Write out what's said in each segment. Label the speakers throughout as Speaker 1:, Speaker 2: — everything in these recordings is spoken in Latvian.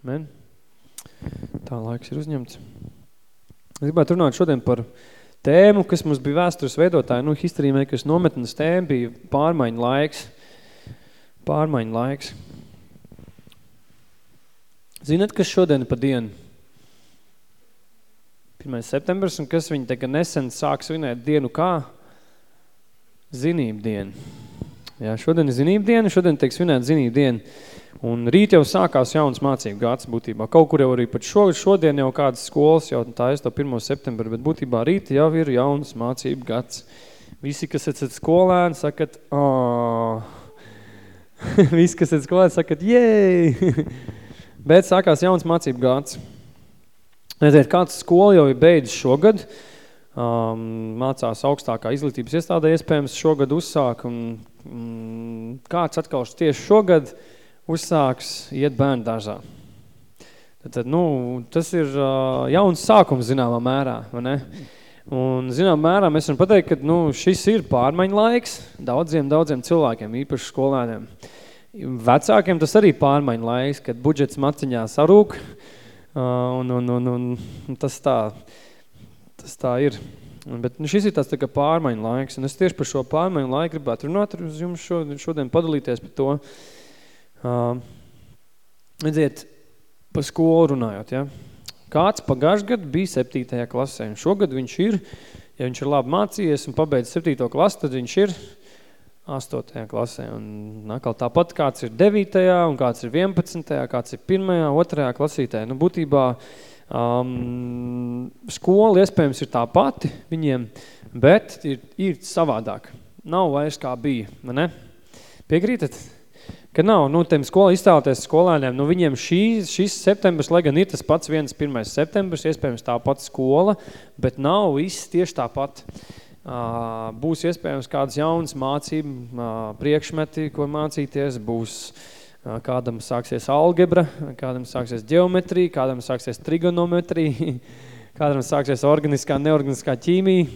Speaker 1: Amen. Tā laiks ir uzņemts. Es gribētu runāt šodien par tēmu, kas mums bija vēstures veidotāji, nu, history makers nometnes tēma bija pārmaiņu laiks. Pārmaiņu laiks. Zinat, kas šodien pa dienu? 1. septembris, un kas viņi tagad nesen sāk svinēt dienu kā? Zinību dienu. Jā, šodien ir zinību diena, šodien tiek svinēt zinību dienu. Un rīt jau sākās jauns mācību gads būtībā. Kaut kur jau arī pat šo, šodien jau kādas skolas jau tā es to 1. septembri, bet būtībā rīt jau ir jauns mācību gads. Visi, kas esat skolēni, sakat, āā. Visi, kas esat skolēni, sakat, jēj. bet sākās jauns mācību gads. Redziet, kāds skola jau ir beidzis šogad, um, mācās augstākā izglītības iestādē iespējams šogad uzsāk, un um, kāds atkal tieši šogad uzsāks iet bērnu dārzā. Tad, nu, tas ir uh, jauns sākums zināmā mērā, vai ne? Un zinām mērā mēs varam pateikt, ka nu, šis ir pārmaiņu laiks daudziem, daudziem cilvēkiem, īpaši skolēniem. Vecākiem tas arī pārmaiņu laiks, kad budžets maciņā sarūk, un, un, un, un tas, tā, tas tā ir. Bet nu, šis ir tāds tā kā pārmaiņu laiks, un es tieši par šo pārmaiņu laiku gribētu runāt ar jums šodien, šodien padalīties par to. Uh, redziet, par skolu runājot, ja? Kāds pagājušajā gadu bija 7. klasē, un šogad viņš ir, ja viņš ir labi mācījies un pabeidz 7. klasi, tad viņš ir 8. klasē. Un atkal tāpat kāds ir 9. un kāds ir 11. kāds ir 1. 2. klasītē. Nu, būtībā um, skola iespējams ir tā pati viņiem, bet ir, ir savādāk. Nav vairs kā bija, ne? Piekrītat? Ka nav, nu, tiem skola izstāvoties skolēniem, nu, viņiem šī, šis septembris, lai gan ir tas pats viens 1. septembris, iespējams tā pati skola, bet nav viss tieši tā pat. Būs iespējams kādas jaunas mācību priekšmeti, ko mācīties, būs kādam sāksies algebra, kādam sāksies geometrija, kādam sāksies trigonometrija, kādam sāksies organiskā, neorganiskā ķīmija.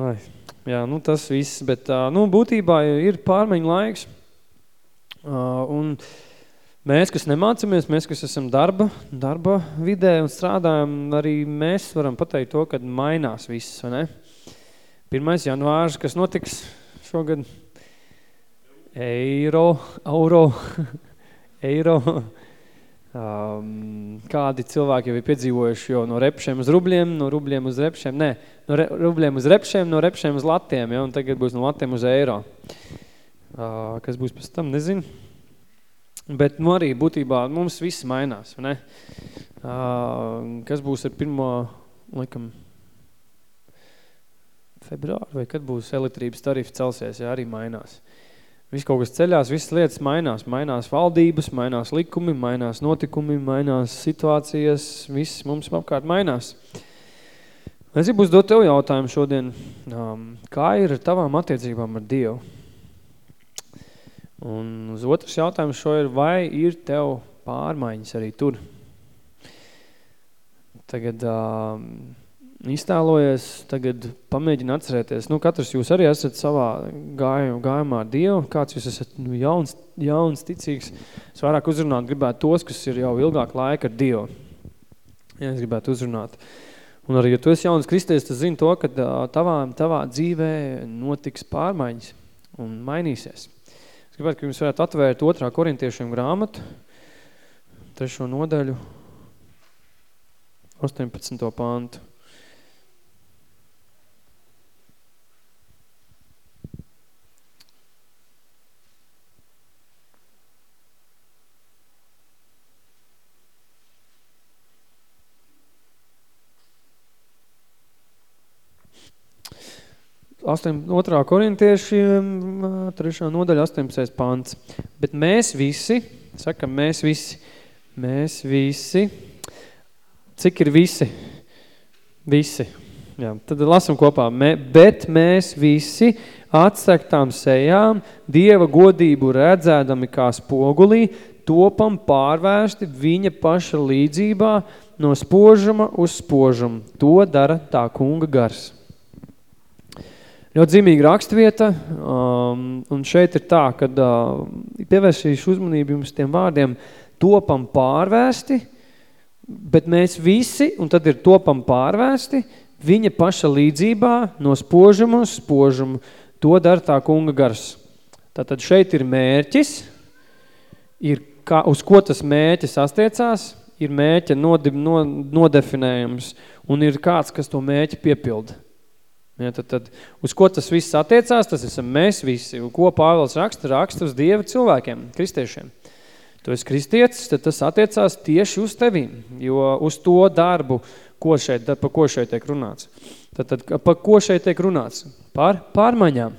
Speaker 1: Ai, jā, nu tas viss, bet nu, būtībā ir pārmaiņu laiks. Un Mēs, kas nemācamies, mēs, kas esam darba, darba vidē un strādājam, arī mēs varam pateikt to, kad mainās viss, vai ne? 1. janvārs, kas notiks šogad? Eiro, euro, eiro. Um, kādi cilvēki jau ir piedzīvojuši jau no repšiem uz rubļiem, no rubļiem uz repšiem, nē, no re, rubļiem uz repšiem, no repšiem uz latiem, ja, un tagad būs no latiem uz eiro. Kas būs pēc tam, nezinu. Bet nu arī būtībā mums viss mainās, ne? Kas būs ar pirmo, laikam, februāru, vai kad būs elektrības tarifi celsies, jā, arī mainās. Viss kaut kas ceļās, visas lietas mainās. Mainās valdības, mainās likumi, mainās notikumi, mainās situācijas, viss mums apkārt mainās. Es gribu uzdot tev jautājumu šodien, kā ir ar tavām attiecībām ar Dievu? Un uz otrs jautājums šo ir, vai ir tev pārmaiņas arī tur? Tagad uh, iztēlojies, tagad pamēģini atcerēties. Nu, katrs jūs arī esat savā gājumā, gājumā ar Dievu. Kāds jūs esat nu, jauns, jauns, ticīgs. Es vairāk uzrunāt gribētu tos, kas ir jau ilgāk laika ar Dievu. Ja, es gribētu uzrunāt. Un arī, ja tu esi jauns kristies, tas zini to, ka tavā, tavā dzīvē notiks pārmaiņas un mainīsies Es gribētu, ka jums varētu atvērt otrā korintiešiem grāmatu, trešo nodaļu, 18. pantu. 2. korintiešiem, 3. nodaļa, 18. pants. Bet mēs visi, sakam mēs visi, mēs visi, cik ir visi? Visi. Jā, tad lasam kopā. Mē, bet mēs visi atsektām sejām, Dieva godību redzēdami kā spogulī, topam pārvērsti viņa paša līdzībā no spožuma uz spožumu. To dara tā kunga gars. Ļoti zīmīga rakstvieta, um, un šeit ir tā, kad uh, pievērsīšu uzmanību jums tiem vārdiem, topam pārvērsti, bet mēs visi, un tad ir topam pārvērsti, viņa paša līdzībā no spožuma uz spožumu. To dara tā kunga gars. Tātad šeit ir mērķis, ir kā, uz ko tas mērķis astiecās, ir mērķa nodib, no, nodefinējums un ir kāds, kas to mērķi piepilda. Ja, tad, tad, uz ko tas viss attiecās, tas esam mēs visi. Ko Pāvils raksta? Raksta uz Dieva cilvēkiem, kristiešiem. Tu esi kristietis, tad tas attiecās tieši uz tevīm, jo uz to darbu, ko šeit, par ko šeit tiek runāts. Tad, tad par ko šeit tiek runāts? Par pārmaiņām.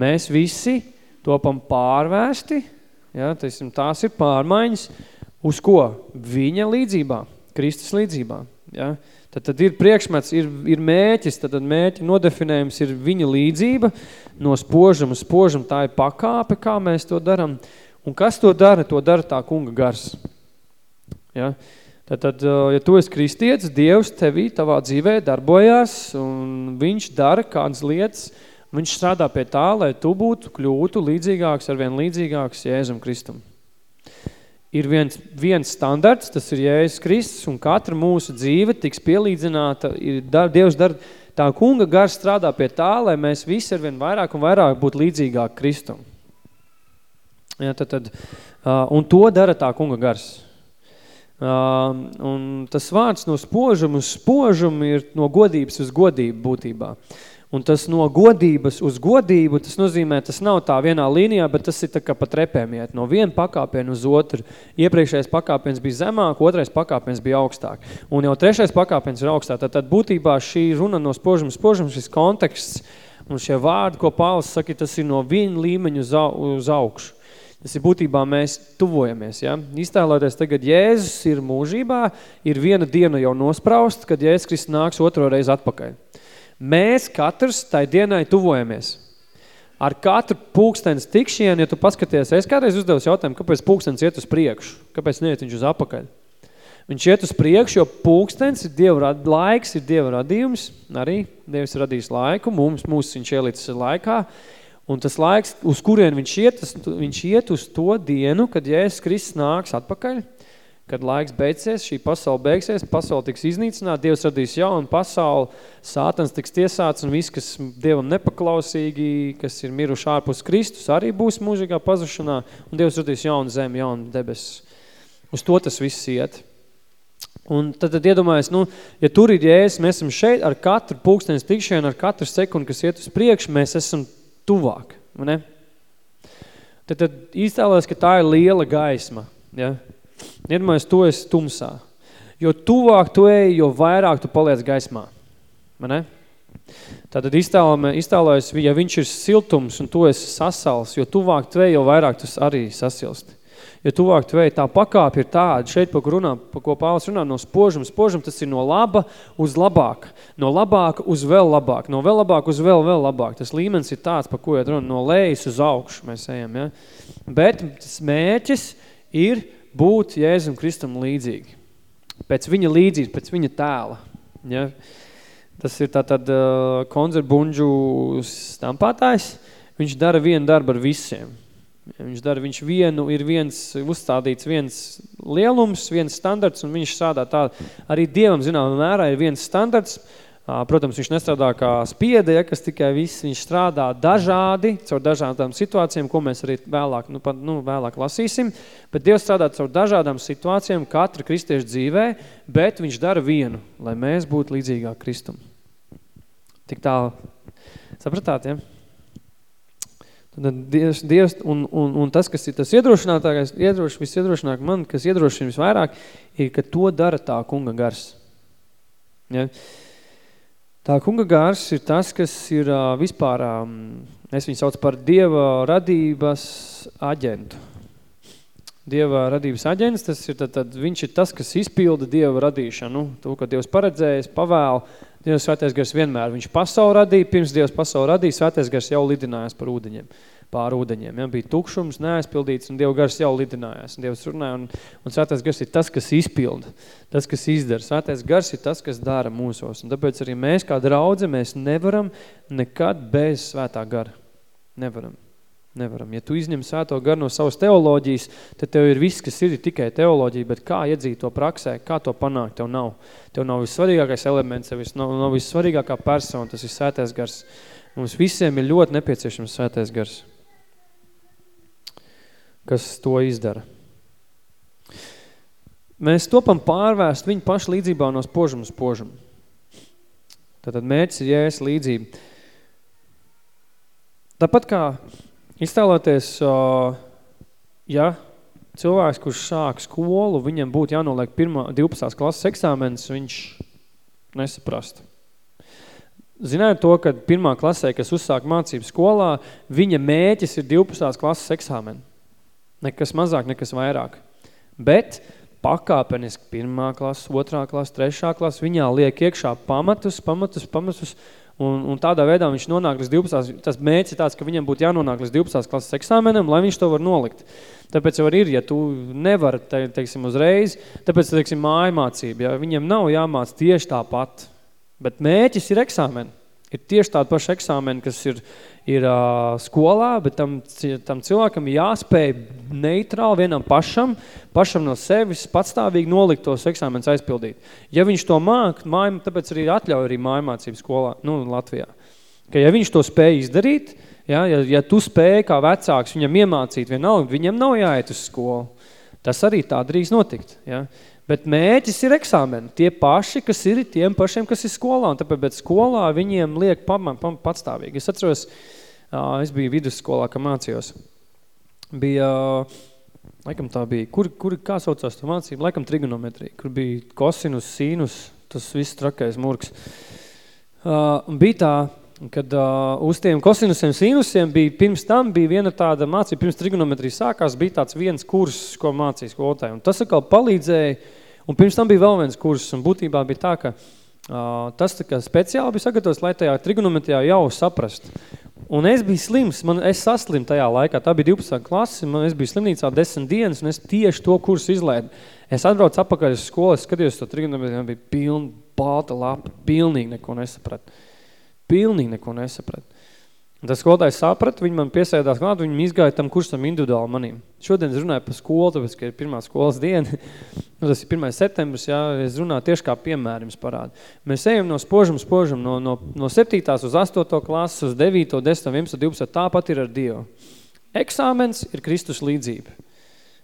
Speaker 1: Mēs visi topam pārvērsti, ja, taisim, tās ir pārmaiņas, uz ko? Viņa līdzībā, Kristus līdzībā. Ja. Tad, tad ir priekšmets, ir, ir mēķis, tad, tad mēķi nodefinējums ir viņa līdzība, no spožuma spožuma tā ir pakāpe, kā mēs to daram. Un kas to dara? To dara tā kunga gars. Ja? Tad, tad, ja tu esi kristietis, Dievs tevī, tavā dzīvē darbojās, un viņš dara kādas lietas, viņš strādā pie tā, lai tu būtu, kļūtu līdzīgāks, arvien līdzīgāks Jēzum Kristum ir viens, viens standarts, tas ir Jēzus Kristus, un katra mūsu dzīve tiks pielīdzināta, ir, dar, Dievs dar, tā kunga gars strādā pie tā, lai mēs visi arvien vairāk un vairāk būtu līdzīgāk Kristum. Ja, tad, tad, uh, un to dara tā kunga gars. Uh, un tas vārds no spožuma uz spožumu ir no godības uz godību būtībā. Uh, Un tas no godības uz godību, tas nozīmē, tas nav tā vienā līnijā, bet tas ir tā kā pa trepēm iet. No viena pakāpiena uz otru. Iepriekšējais pakāpiens bija zemāk, otrais pakāpiens bija augstāk. Un jau trešais pakāpiens ir augstāk. Tad, tad būtībā šī runa no spožuma spožuma, šis konteksts un šie vārdi, ko Pāvils saka, tas ir no viena līmeņa uz, au, uz augšu. Tas ir būtībā mēs tuvojamies. Ja? Iztēloties tagad Jēzus ir mūžībā, ir viena diena jau nospraust, kad Jēzus Kristus nāks otro reizi atpakaļ. Mēs katrs tai dienai tuvojamies. Ar katru pūkstens tikšienu, ja tu paskaties, es kādreiz uzdevu jautājumu, kāpēc pūkstens iet uz priekšu, kāpēc neiet viņš uz apakaļ. Viņš iet uz priekšu, jo pūkstens ir Dieva rad, laiks, ir Dieva radījums, arī Dievs radījis laiku, mums, mūs viņš ielicis laikā, un tas laiks, uz kurien viņš iet, tas, viņš iet uz to dienu, kad Jēzus Kristus nāks atpakaļ, kad laiks beigsies, šī pasaule beigsies, pasaule tiks iznīcināta, Dievs radīs jaunu pasauli, sātans tiks tiesāts un viss, kas Dievam nepaklausīgi, kas ir miruši ārpus Kristus, arī būs mūžīgā pazušanā, un Dievs radīs jaunu zemi, jaunu debesis. Uz to tas viss iet. Un tad, tad iedomājies, nu, ja tur ir jēs, mēs esam šeit ar katru pulkstenes tikšanu, ar katru sekundi, kas iet uz priekšu, mēs esam tuvāk, ne? Tad, tad īstēlēs, ka tā ir liela gaisma, ja? Iedomājies, tu esi tumsā. Jo tuvāk tu ej, jo vairāk tu paliec gaismā. Man ne? Tātad iztēlojas, ja viņš ir siltums un tu esi sasals, jo tuvāk tu ej, jo vairāk tu arī sasilsti. Jo tuvāk tu ej, tā pakāpe ir tāda, šeit, pa ko, runā, pa ko Pāvils runā, no spožuma, spožuma tas ir no laba uz labāk, no labāka uz vēl labāk, no vēl labāk uz vēl, vēl labāk. Tas līmenis ir tāds, pa ko iet runa, no lejas uz augšu mēs ejam, ja? Bet tas mērķis ir būt Jēzum Kristum līdzīgi. Pēc viņa līdzības, pēc viņa tēla. Ja? Tas ir tātad uh, konzerbunģu stampātājs. Viņš dara vienu darbu ar visiem. Viņš dara, viņš vienu, ir viens uzstādīts viens lielums, viens standarts, un viņš strādā tā. Arī Dievam, zināmā mērā, ir viens standarts, Protams, viņš nestrādā kā spiede, ja, kas tikai viss, viņš strādā dažādi, caur dažādām situācijām, ko mēs arī vēlāk, nu, pat, nu, vēlāk lasīsim, bet Dievs strādā caur dažādām situācijām katra kristieša dzīvē, bet viņš dara vienu, lai mēs būtu līdzīgāk Kristum. Tik tā, sapratāt, ja? Tad Dievs, Dievs un, un, un tas, kas ir tas iedrošinātākais, iedroš, visiedrošināk man, kas iedrošina visvairāk, ir, ka to dara tā kunga gars. Ja? Tā kunga gārs ir tas, kas ir uh, vispār, es viņu sauc par Dieva radības aģentu. Dieva radības aģents, tas ir tad, tad viņš ir tas, kas izpilda Dieva radīšanu. To, ko Dievs paredzējis, pavēl, Dievs svētais gars vienmēr. Viņš pasauli radīja, pirms Dievs pasauli radīja, svētais gars jau lidinājās par ūdeņiem pār ūdeņiem. Ja? Bija tukšums, neaizpildīts, un Dieva gars jau lidinājās. Un Dievs runāja, un, un svētais gars ir tas, kas izpilda, tas, kas izdara. Svētais gars ir tas, kas dara mūsos. Un tāpēc arī mēs, kā draudze, mēs nevaram nekad bez svētā gara. Nevaram. Nevaram. Ja tu izņem svēto garu no savas teoloģijas, tad tev ir viss, kas ir tikai teoloģija, bet kā iedzīt to praksē, kā to panākt, tev nav. Tev nav vissvarīgākais elements, tev nav, nav vissvarīgākā persona, tas ir svētais gars. Mums visiem ir ļoti nepieciešams svētais gars. Kas to izdara? Mēs topam pārvērst viņu pašu līdzībā no spožuma uz spožumu. Tātad mērķis ir jēs līdzība. Tāpat kā Iztēloties, ja cilvēks, kurš sāk skolu, viņam būtu jānoliek pirmā 12. klases eksāmenis, viņš nesaprast. Zināju to, ka pirmā klasē, kas uzsāk mācību skolā, viņa mēķis ir 12. klases eksāmeni. Nekas mazāk, nekas vairāk. Bet pakāpeniski pirmā klasa, otrā klasa, trešā klasa, viņā liek iekšā pamatus, pamatus, pamatus, Un, un tādā veidā viņš nonāk līdz 12. Tas mērķis ir tāds, ka viņam būtu jānonāk līdz 12. klases eksāmenam, lai viņš to var nolikt. Tāpēc jau ir, ja tu nevar, te, teiksim, uzreiz, tāpēc, teiksim, mājmācība, ja viņiem nav jāmāc tieši tāpat. Bet mērķis ir eksāmeni. Ir tieši tāda paša eksāmeni, kas ir ir uh, skolā, bet tam, tam cilvēkam jāspēj neitrāli vienam pašam, pašam no sevis patstāvīgi nolikt tos eksāmenus aizpildīt. Ja viņš to māk, mājum, tāpēc arī atļauj arī mājmācību skolā, nu, Latvijā. Ka ja viņš to spēj izdarīt, ja, ja, ja tu spēj kā vecāks viņam iemācīt vienalga, viņam nav jāiet uz skolu. Tas arī tā drīz notikt. Ja. Bet mēķis ir eksāmeni. Tie paši, kas ir tiem pašiem, kas ir skolā. Un tāpēc skolā viņiem liek pam, pam, patstāvīgi. Es atceros, es biju vidusskolā, ka mācījos. Bija, laikam tā bija, kur, kur kā saucās to mācību? Laikam trigonometrija, kur bija kosinus, sīnus, tas viss trakais murgs. Un bija tā, kad uh, uz tiem kosinusiem, sinusiem bija pirms tam bija viena tāda mācība, pirms trigonometrija sākās, bija tāds viens kurs, ko mācīja skolotāji. Un tas atkal palīdzēja, un pirms tam bija vēl viens kurs, un būtībā bija tā, ka uh, tas tā kā speciāli bija sagatavots, lai tajā trigonometrijā jau saprast. Un es biju slims, man, es saslimu tajā laikā, tā bija 12. klase, man, es biju slimnīcā 10 dienas, un es tieši to kursu izlēdu. Es atbraucu apakaļ uz skolu, es skatījos to trigonometriju, bija pilna balta lapa, pilnīgi neko nesapratu pilnīgi neko nesaprat. Un tas skolotājs saprata, viņi man piesēdās klāt, viņi izgāja tam kursam individuāli manīm. Šodien es runāju par skolu, tāpēc, ka ir pirmā skolas diena, nu, tas ir 1. septembris, jā, es runāju tieši kā piemērim parādu. Mēs ejam no spožam, spožam, no, no, no 7. uz 8. klases, uz 9., 10., 11., 12. tāpat ir ar Dievu. Eksāmens ir Kristus līdzība.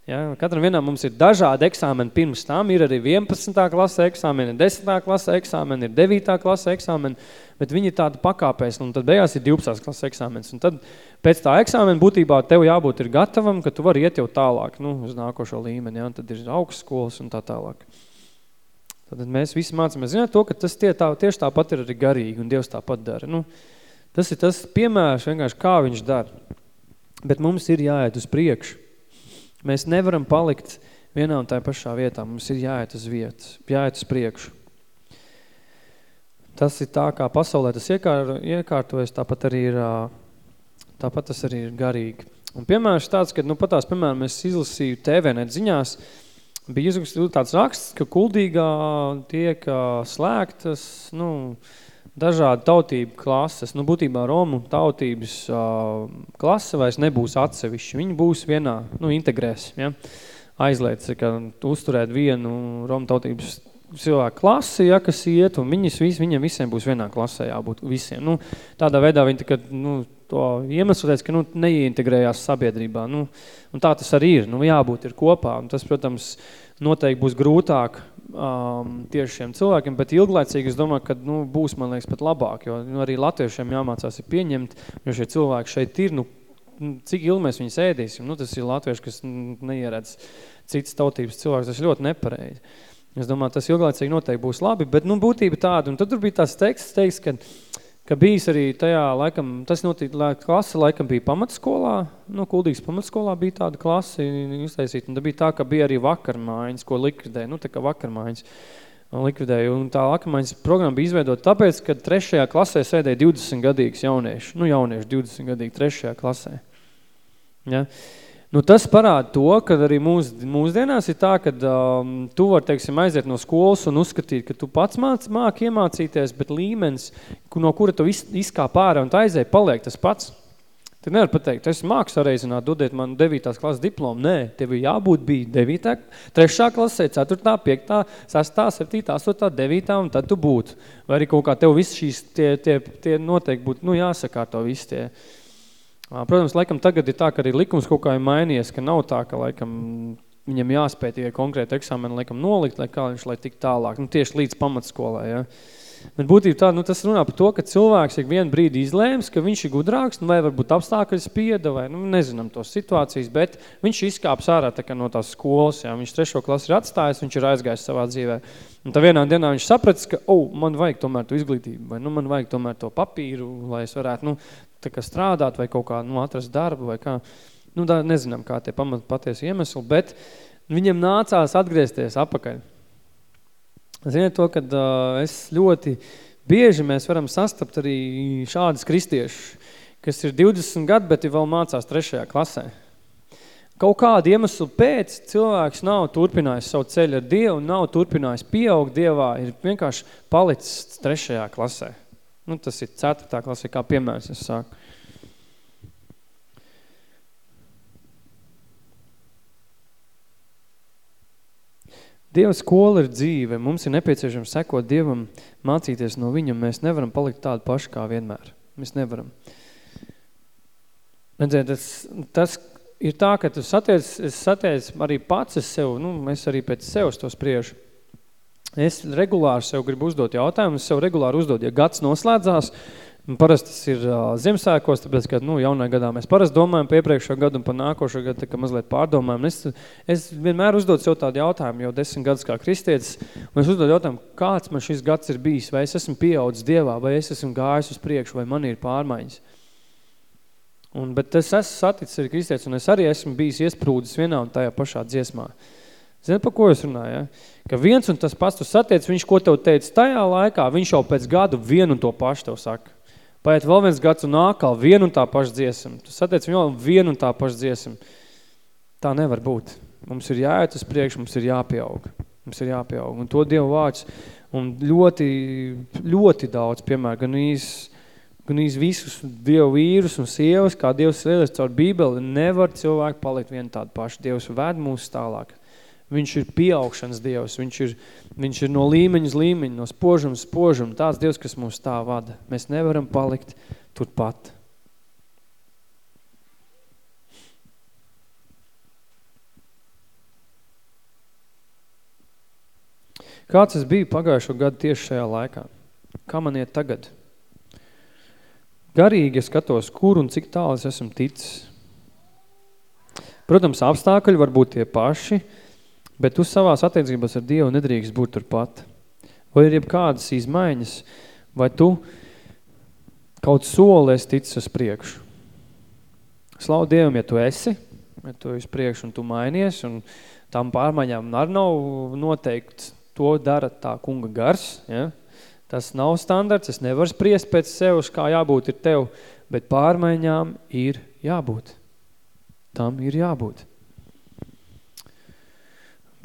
Speaker 1: Ja, katram vienam mums ir dažādi eksāmeni pirms tam, ir arī 11. klase eksāmeni, 10. klase eksāmeni, ir 9. klase eksāmeni, bet viņi ir tādi pakāpēs, un tad beigās ir 12. klase eksāmenis. Un tad pēc tā eksāmena būtībā tev jābūt ir gatavam, ka tu vari iet jau tālāk, nu, uz nākošo līmeni, ja, un tad ir augstskolas un tā tālāk. Tad mēs visi mācāmies zināt to, ka tas tie tā, tieši tāpat ir arī garīgi, un Dievs tāpat dara. Nu, tas ir tas piemērs vienkārši, kā viņš dara. Bet mums ir jāiet uz priekšu. Mēs nevaram palikt vienā un tā pašā vietā. Mums ir jāiet uz vietas, jāiet uz priekšu. Tas ir tā, kā pasaulē tas iekār, iekārtojas, tāpat arī ir, tāpat tas arī ir garīgi. Un piemērs tāds, ka, nu, patās, piemēram, es izlasīju TVNet ziņās, bija izrakstīts tāds raksts, ka kuldīgā tiek slēgtas, nu, dažādi tautību klases, nu būtībā Romu tautības uh, klase vairs nebūs atsevišķi, viņi būs vienā, nu integrēs, ja, aizliedz, ka uzturēt vienu Romu tautības cilvēku klasi, ja, kas iet, un viņas, vis, viņiem visiem būs vienā klasē jābūt visiem. Nu, tādā veidā viņi tikai, nu, to iemesloties, ka, nu, neieintegrējās sabiedrībā, nu, un tā tas arī ir, nu, jābūt ir kopā, un tas, protams, noteikti būs grūtāk um, tieši šiem cilvēkiem, bet ilglaicīgi es domāju, ka nu, būs, man liekas, pat labāk, jo nu, arī latviešiem jāmācās ir pieņemt, jo šie cilvēki šeit ir, nu, cik ilgi mēs viņus ēdīsim, nu, tas ir latvieši, kas neieredz citas tautības cilvēks, tas ir ļoti nepareizi. Es domāju, tas ilglaicīgi noteikti būs labi, bet, nu, būtība tāda, un tad tur bija tās teksts, teiks, ka ka bijis arī tajā laikam, tas notika, klase laikam bija pamatskolā, nu, Kuldīgas pamatskolā bija tāda klase iztaisīta, un tā bija tā, ka bija arī vakarmājiņas, ko likvidēja, nu, tā kā vakarmājiņas likvidēja, un tā vakarmājiņas programma bija izveidota tāpēc, ka trešajā klasē sēdēja 20 gadīgs jaunieši, nu, jaunieši 20 gadīgi trešajā klasē. Ja? Nu, tas parāda to, ka arī mūs, mūsdienās ir tā, ka um, tu var, teiksim, aiziet no skolas un uzskatīt, ka tu pats māc, māk iemācīties, bet līmenis, no kura tu iz, izkāp ārā un tā aizēja, paliek tas pats. Tu nevar pateikt, es māku sareizināt, dodiet man 9. klases diplomu. Nē, tev jābūt bija 9. 3. klasē, 4. 5. 6. 7. 8. 9. un tad tu būtu. Vai arī kaut kā tev viss šīs tie, tie, tie noteikti būtu, nu jāsakārto viss tie. Protams, laikam tagad ir tā, ka arī likums kaut kā ir mainījies, ka nav tā, ka laikam viņam jāspēj tikai konkrēti eksāmeni laikam nolikt, lai kā viņš lai tik tālāk, nu tieši līdz pamatskolai, ja. Bet būtība tā, nu, tas runā par to, ka cilvēks ik vienu brīdi izlēms, ka viņš ir gudrāks, nu, vai varbūt apstākļi spieda, vai, nu, nezinām tos situācijas, bet viņš izkāps ārā tā kā no tās skolas, jā, viņš trešo klasi ir atstājis, viņš ir aizgājis savā dzīvē. Un tā vienā dienā viņš sapratis, ka, oh, man vajag tomēr to izglītību, vai, nu, man vajag tomēr to papīru, lai es varētu, nu, tā kā strādāt, vai kaut kā, nu, atrast darbu, vai kā, nu, tā nezinām, kā tie pamat patiesi iemesli, bet viņam nācās atgriezties apakaļ. Ziniet to, ka uh, es ļoti bieži mēs varam sastapt arī šādas kristiešus, kas ir 20 gadi, bet vēl mācās trešajā klasē. Kaut kādu iemeslu pēc cilvēks nav turpinājis savu ceļu ar Dievu, nav turpinājis pieaugt Dievā, ir vienkārši palicis trešajā klasē. Nu, tas ir ceturtā klasē, kā piemērs es sāku. Dieva skola ir dzīve, mums ir nepieciešams sekot Dievam, mācīties no viņam, mēs nevaram palikt tādu pašu kā vienmēr. Mēs nevaram. Redziet, tas, tas ir tā, ka tu satiec, es satiec arī pats es sev, nu, es arī pēc sev to spriežu. Es regulāri sev gribu uzdot jautājumu, es sev regulāri uzdot, ja gads noslēdzās, Parasti tas ir uh, Ziemassvētkos, tāpēc, ka nu, jaunā gadā mēs parasti domājam par iepriekšo gadu un par nākošo gadu, tā kā mazliet pārdomājam. Es, es vienmēr uzdot sev tādu jautājumu, jau desmit gadus kā kristietis, un es uzdot jautājumu, kāds man šis gads ir bijis, vai es esmu pieaudzis Dievā, vai es esmu gājis uz priekšu, vai man ir pārmaiņas. Un, bet es esmu saticis arī kristietis, un es arī esmu bijis iesprūdis vienā un tajā pašā dziesmā. Ziniet, par ko es runāju? Ja? Ka viens un tas pats tu satiec, viņš, ko tev teica tajā laikā, viņš jau pēc gadu vienu un to pašu tev saka. Paiet vēl viens gads un nākal vienu un tā paša dziesma. Tu satiec viņu vienu un tā paša dziesma. Tā nevar būt. Mums ir jāiet uz priekšu, mums ir jāpieaug. Mums ir jāpieaug. Un to Dievu vārds. Un ļoti, ļoti daudz, piemēram, gan īs, gan īs visus Dievu vīrus un sievas, kā Dievs vēlas caur Bībeli, nevar cilvēki palikt vienu tādu pašu. Dievs ved mūs tālāk. Viņš ir pieaugšanas Dievs, viņš ir, viņš ir no līmeņa uz līmeņu, no spožuma uz spožumu. Tāds Dievs, kas mūs tā vada. Mēs nevaram palikt turpat. Kāds es biju pagājušo gadu tieši šajā laikā? Kā man iet tagad? Garīgi es skatos, kur un cik tālu es esmu ticis. Protams, apstākļi var būt tie paši, Bet tu savās attiecībās ar Dievu nedrīkst būt turpat. Vai ir jebkādas izmaiņas, vai tu kaut soli esi ticis uz priekšu. Slavu Dievam, ja tu esi, ja tu esi priekšu un tu mainies, un tām pārmaiņām arī nav noteikti, to dara tā kunga gars, ja? Tas nav standarts, es nevaru spriest pēc sevis, kā jābūt ir tev, bet pārmaiņām ir jābūt. Tam ir jābūt.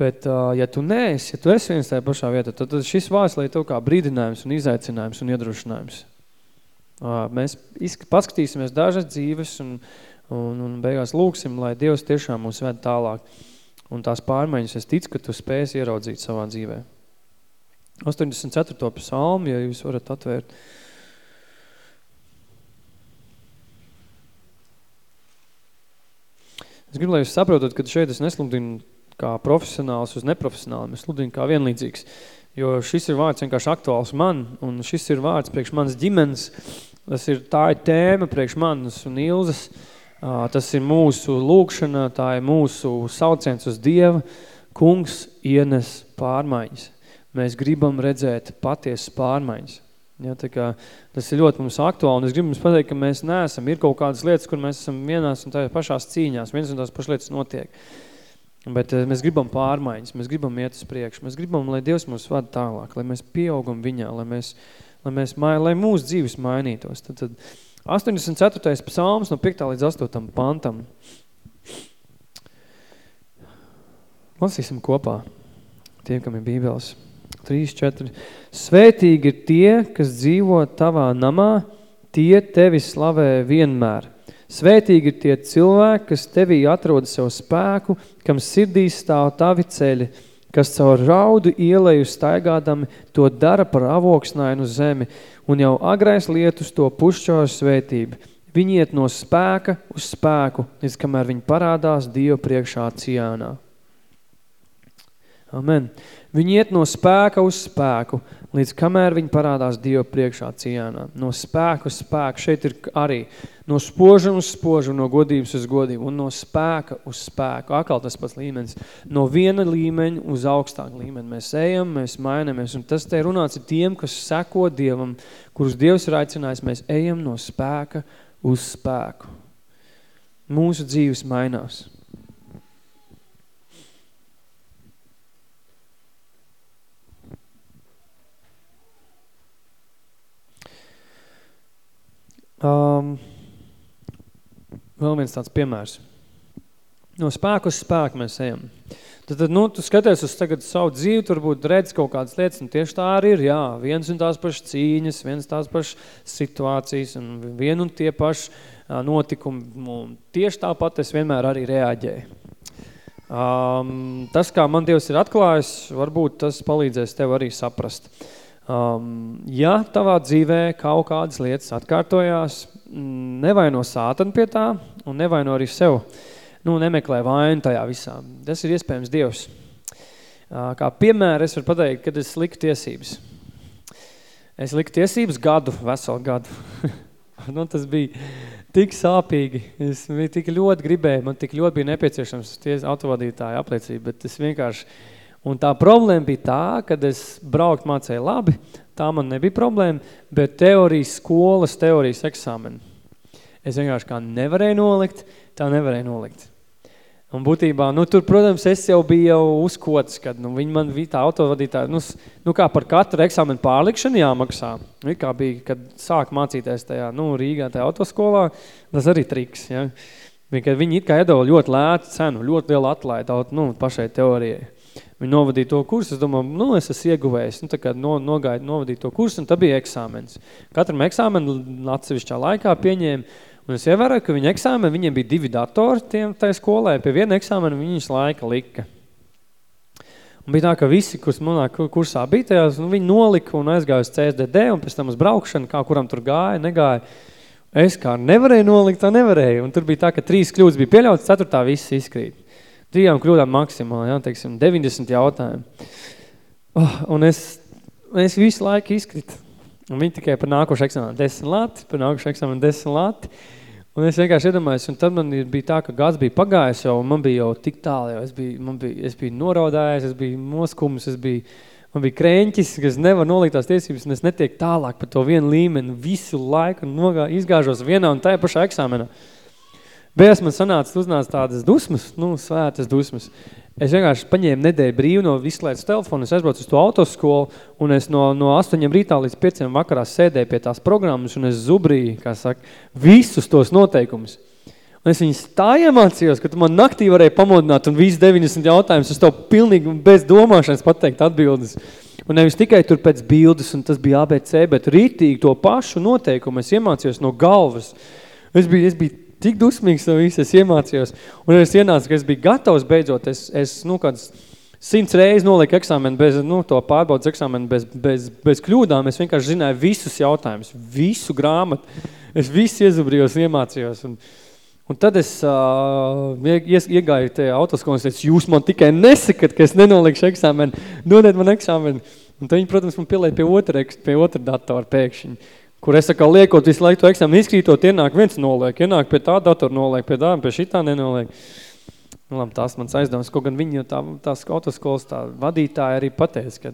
Speaker 1: Bet, ja tu neesi, ja tu esi viens tajā pašā vietā, tad, tad šis vārds, lai tev kā brīdinājums un izaicinājums un iedrošinājums. Mēs paskatīsimies dažas dzīves un, un, un beigās lūksim, lai Dievs tiešām mūs ved tālāk. Un tās pārmaiņas, es ticu, ka tu spēsi ieraudzīt savā dzīvē. 84. psalmu, ja jūs varat atvērt. Es gribu, lai jūs saprotat, ka šeit es nesludinu kā profesionāls uz neprofesionāli. Mēs sludinu kā vienlīdzīgs. Jo šis ir vārds vienkārši aktuāls man, un šis ir vārds priekš manas ģimenes. Tas ir, tā ir tēma priekš manas un Ilzas. Tas ir mūsu lūkšana, tā ir mūsu sauciens uz Dieva. Kungs ienes pārmaiņas. Mēs gribam redzēt patiesas pārmaiņas. Ja, tā kā, tas ir ļoti mums aktuāli, un es gribu mums pateikt, ka mēs neesam, ir kaut kādas lietas, kur mēs esam vienās un tajā pašās cīņās, viens un tās pašas lietas notiek. Bet eh, mēs gribam pārmaiņas, mēs gribam iet uz priekšu, mēs gribam, lai Dievs mūs vada tālāk, lai mēs pieaugam viņā, lai, mēs, lai, mēs, lai mūsu dzīves mainītos. Tad, tad 84. psalms no 5. līdz 8. pantam. Lasīsim kopā tiem, kam ir bībeles. 3, 4. Svētīgi ir tie, kas dzīvo tavā namā, tie tevi slavē vienmēr. Svētīgi ir tie cilvēki, kas tevī atrod sev spēku, kam sirdī stāv tavi ceļi, kas caur raudu ieleju staigādami to dara par avoksnainu zemi, un jau agrais lietus to pušķo svētību. Viņi iet no spēka uz spēku, līdz kamēr viņi parādās Dievu priekšā Cijānā. Amen. Viņi iet no spēka uz spēku, līdz kamēr viņi parādās Dievu priekšā Cijānā. No spēka uz spēku. Šeit ir arī no spožuma uz spožumu, no godības uz godību un no spēka uz spēku. Akal tas pats līmenis. No viena līmeņa uz augstāku līmeni. Mēs ejam, mēs mainamies. Un tas te runāts ir tiem, kas seko Dievam, kurus Dievs ir aicinājis. Mēs ejam no spēka uz spēku. Mūsu dzīves mainās. Um, vēl viens tāds piemērs. No spēku uz spēku mēs ejam. Tad, tad nu, tu skaties uz tagad savu dzīvi, turbūt redz kaut kādas lietas, un tieši tā arī ir, jā, viens un tās pašas cīņas, viens tās pašas situācijas, un vien un tie paši notikumi, un tieši tāpat es vienmēr arī reaģēju. Um, tas, kā man Dievs ir atklājis, varbūt tas palīdzēs tev arī saprast. Uh, Um, ja tavā dzīvē kaut kādas lietas atkārtojās, mm, nevaino sātanu pie tā un nevaino arī sev. Nu, nemeklē vainu tajā visā. Tas ir iespējams Dievs. Uh, kā piemēra es varu pateikt, kad es liku tiesības. Es liku tiesības gadu, veselu gadu. nu, tas bija tik sāpīgi. Es tik ļoti gribēju, man tik ļoti bija nepieciešams ties autovadītāja apliecība, bet es vienkārši Un tā problēma bija tā, kad es braukt mācēju labi, tā man nebija problēma, bet teorijas skolas, teorijas eksāmeni. Es vienkārši kā nevarēju nolikt, tā nevarēju nolikt. Un būtībā, nu tur, protams, es jau biju jau uzkots, kad nu, viņi man bija tā autovadītāja, nu, nu kā par katru eksāmenu pārlikšanu jāmaksā. Nu, kā bija, kad sāk mācīties tajā, nu, Rīgā tajā autoskolā, tas arī triks, ja. Kad viņi it kā iedala ļoti lētu cenu, ļoti lielu atlaidi, nu, pašai teorijai. Viņi novadīja to kursu, es domāju, nu, es esmu ieguvējis, nu, tā kā no, nogāju, novadīju to kursu, un tā bija eksāmens. Katram eksāmenu atsevišķā laikā pieņēma, un es ievēroju, ka viņa eksāmeni, viņiem bija divi datori tiem tai skolē, pie viena eksāmena viņas laika lika. Un bija tā, ka visi, kurš manā kursā bija tajās, nu, viņi nolika un aizgāja uz CSDD, un pēc tam uz braukšanu, kā kuram tur gāja, negāja. Es kā nevarēju nolikt, tā nevarēju. Un tur bija tā, ka trīs kļūdas bija pieļauts, ceturtā viss izkrīt trijām kļūdām maksimāli, jā, teiksim, 90 jautājumu. Oh, un es, es visu laiku izkritu. Un viņi tikai par nākošu eksāmenu 10 lati, par nākošu eksāmenu 10 lati. Un es vienkārši iedomājos, un tad man bija tā, ka gads bija pagājis jau, un man bija jau tik tālu, jau es biju, man bija, es biju noraudājis, es biju moskums, es biju, man bija krēņķis, kas nevar nolikt tās tiesības, un es netiek tālāk par to vienu līmeni visu laiku, un nogā, izgāžos vienā un tajā pašā eksāmenā. Beigās man sanāca, uznāca tādas dusmas, nu, svētas dusmas. Es vienkārši paņēmu nedēļu brīvu no izslēdzu telefonu, es aizbraucu uz to autoskolu, un es no, no 8 rītā līdz 5 vakarā sēdēju pie tās programmas, un es zubrīju, kā saka, visus tos noteikumus. Un es viņus tā iemācījos, ka tu man naktī varēji pamodināt un visu 90 jautājumus, es tev pilnīgi bez domāšanas pateikt atbildes. Un nevis tikai tur pēc bildes, un tas bija ABC, bet rītīgi to pašu noteikumu es iemācījos no galvas. Es biju, es biju tik dusmīgs no visu, es iemācījos. Un es ienācu, ka es biju gatavs beidzot, es, es nu, kāds simts reizes noliku eksāmenu bez, nu, to pārbaudas eksāmenu bez, bez, bez kļūdām. Es vienkārši zināju visus jautājumus, visu grāmatu. Es visu iezubrījos, iemācījos. Un, un tad es uh, ies, iegāju tajā autoskolas, es jūs man tikai nesakat, ka es nenolikšu eksāmenu. Dodiet man eksāmenu. Un tad viņi, protams, man pielēja pie otra, pie otra datora pēkšņi kur es atkal liekot visu laiku to eksāmenu izkrītot, ienāk viens noliek, ienāk pie tā datora noliek, pie tā, pie šitā nenoliek. Nu, labi, tās mans aizdomās, kaut gan viņi, tā, tās autoskolas tā vadītāja arī pateica, ka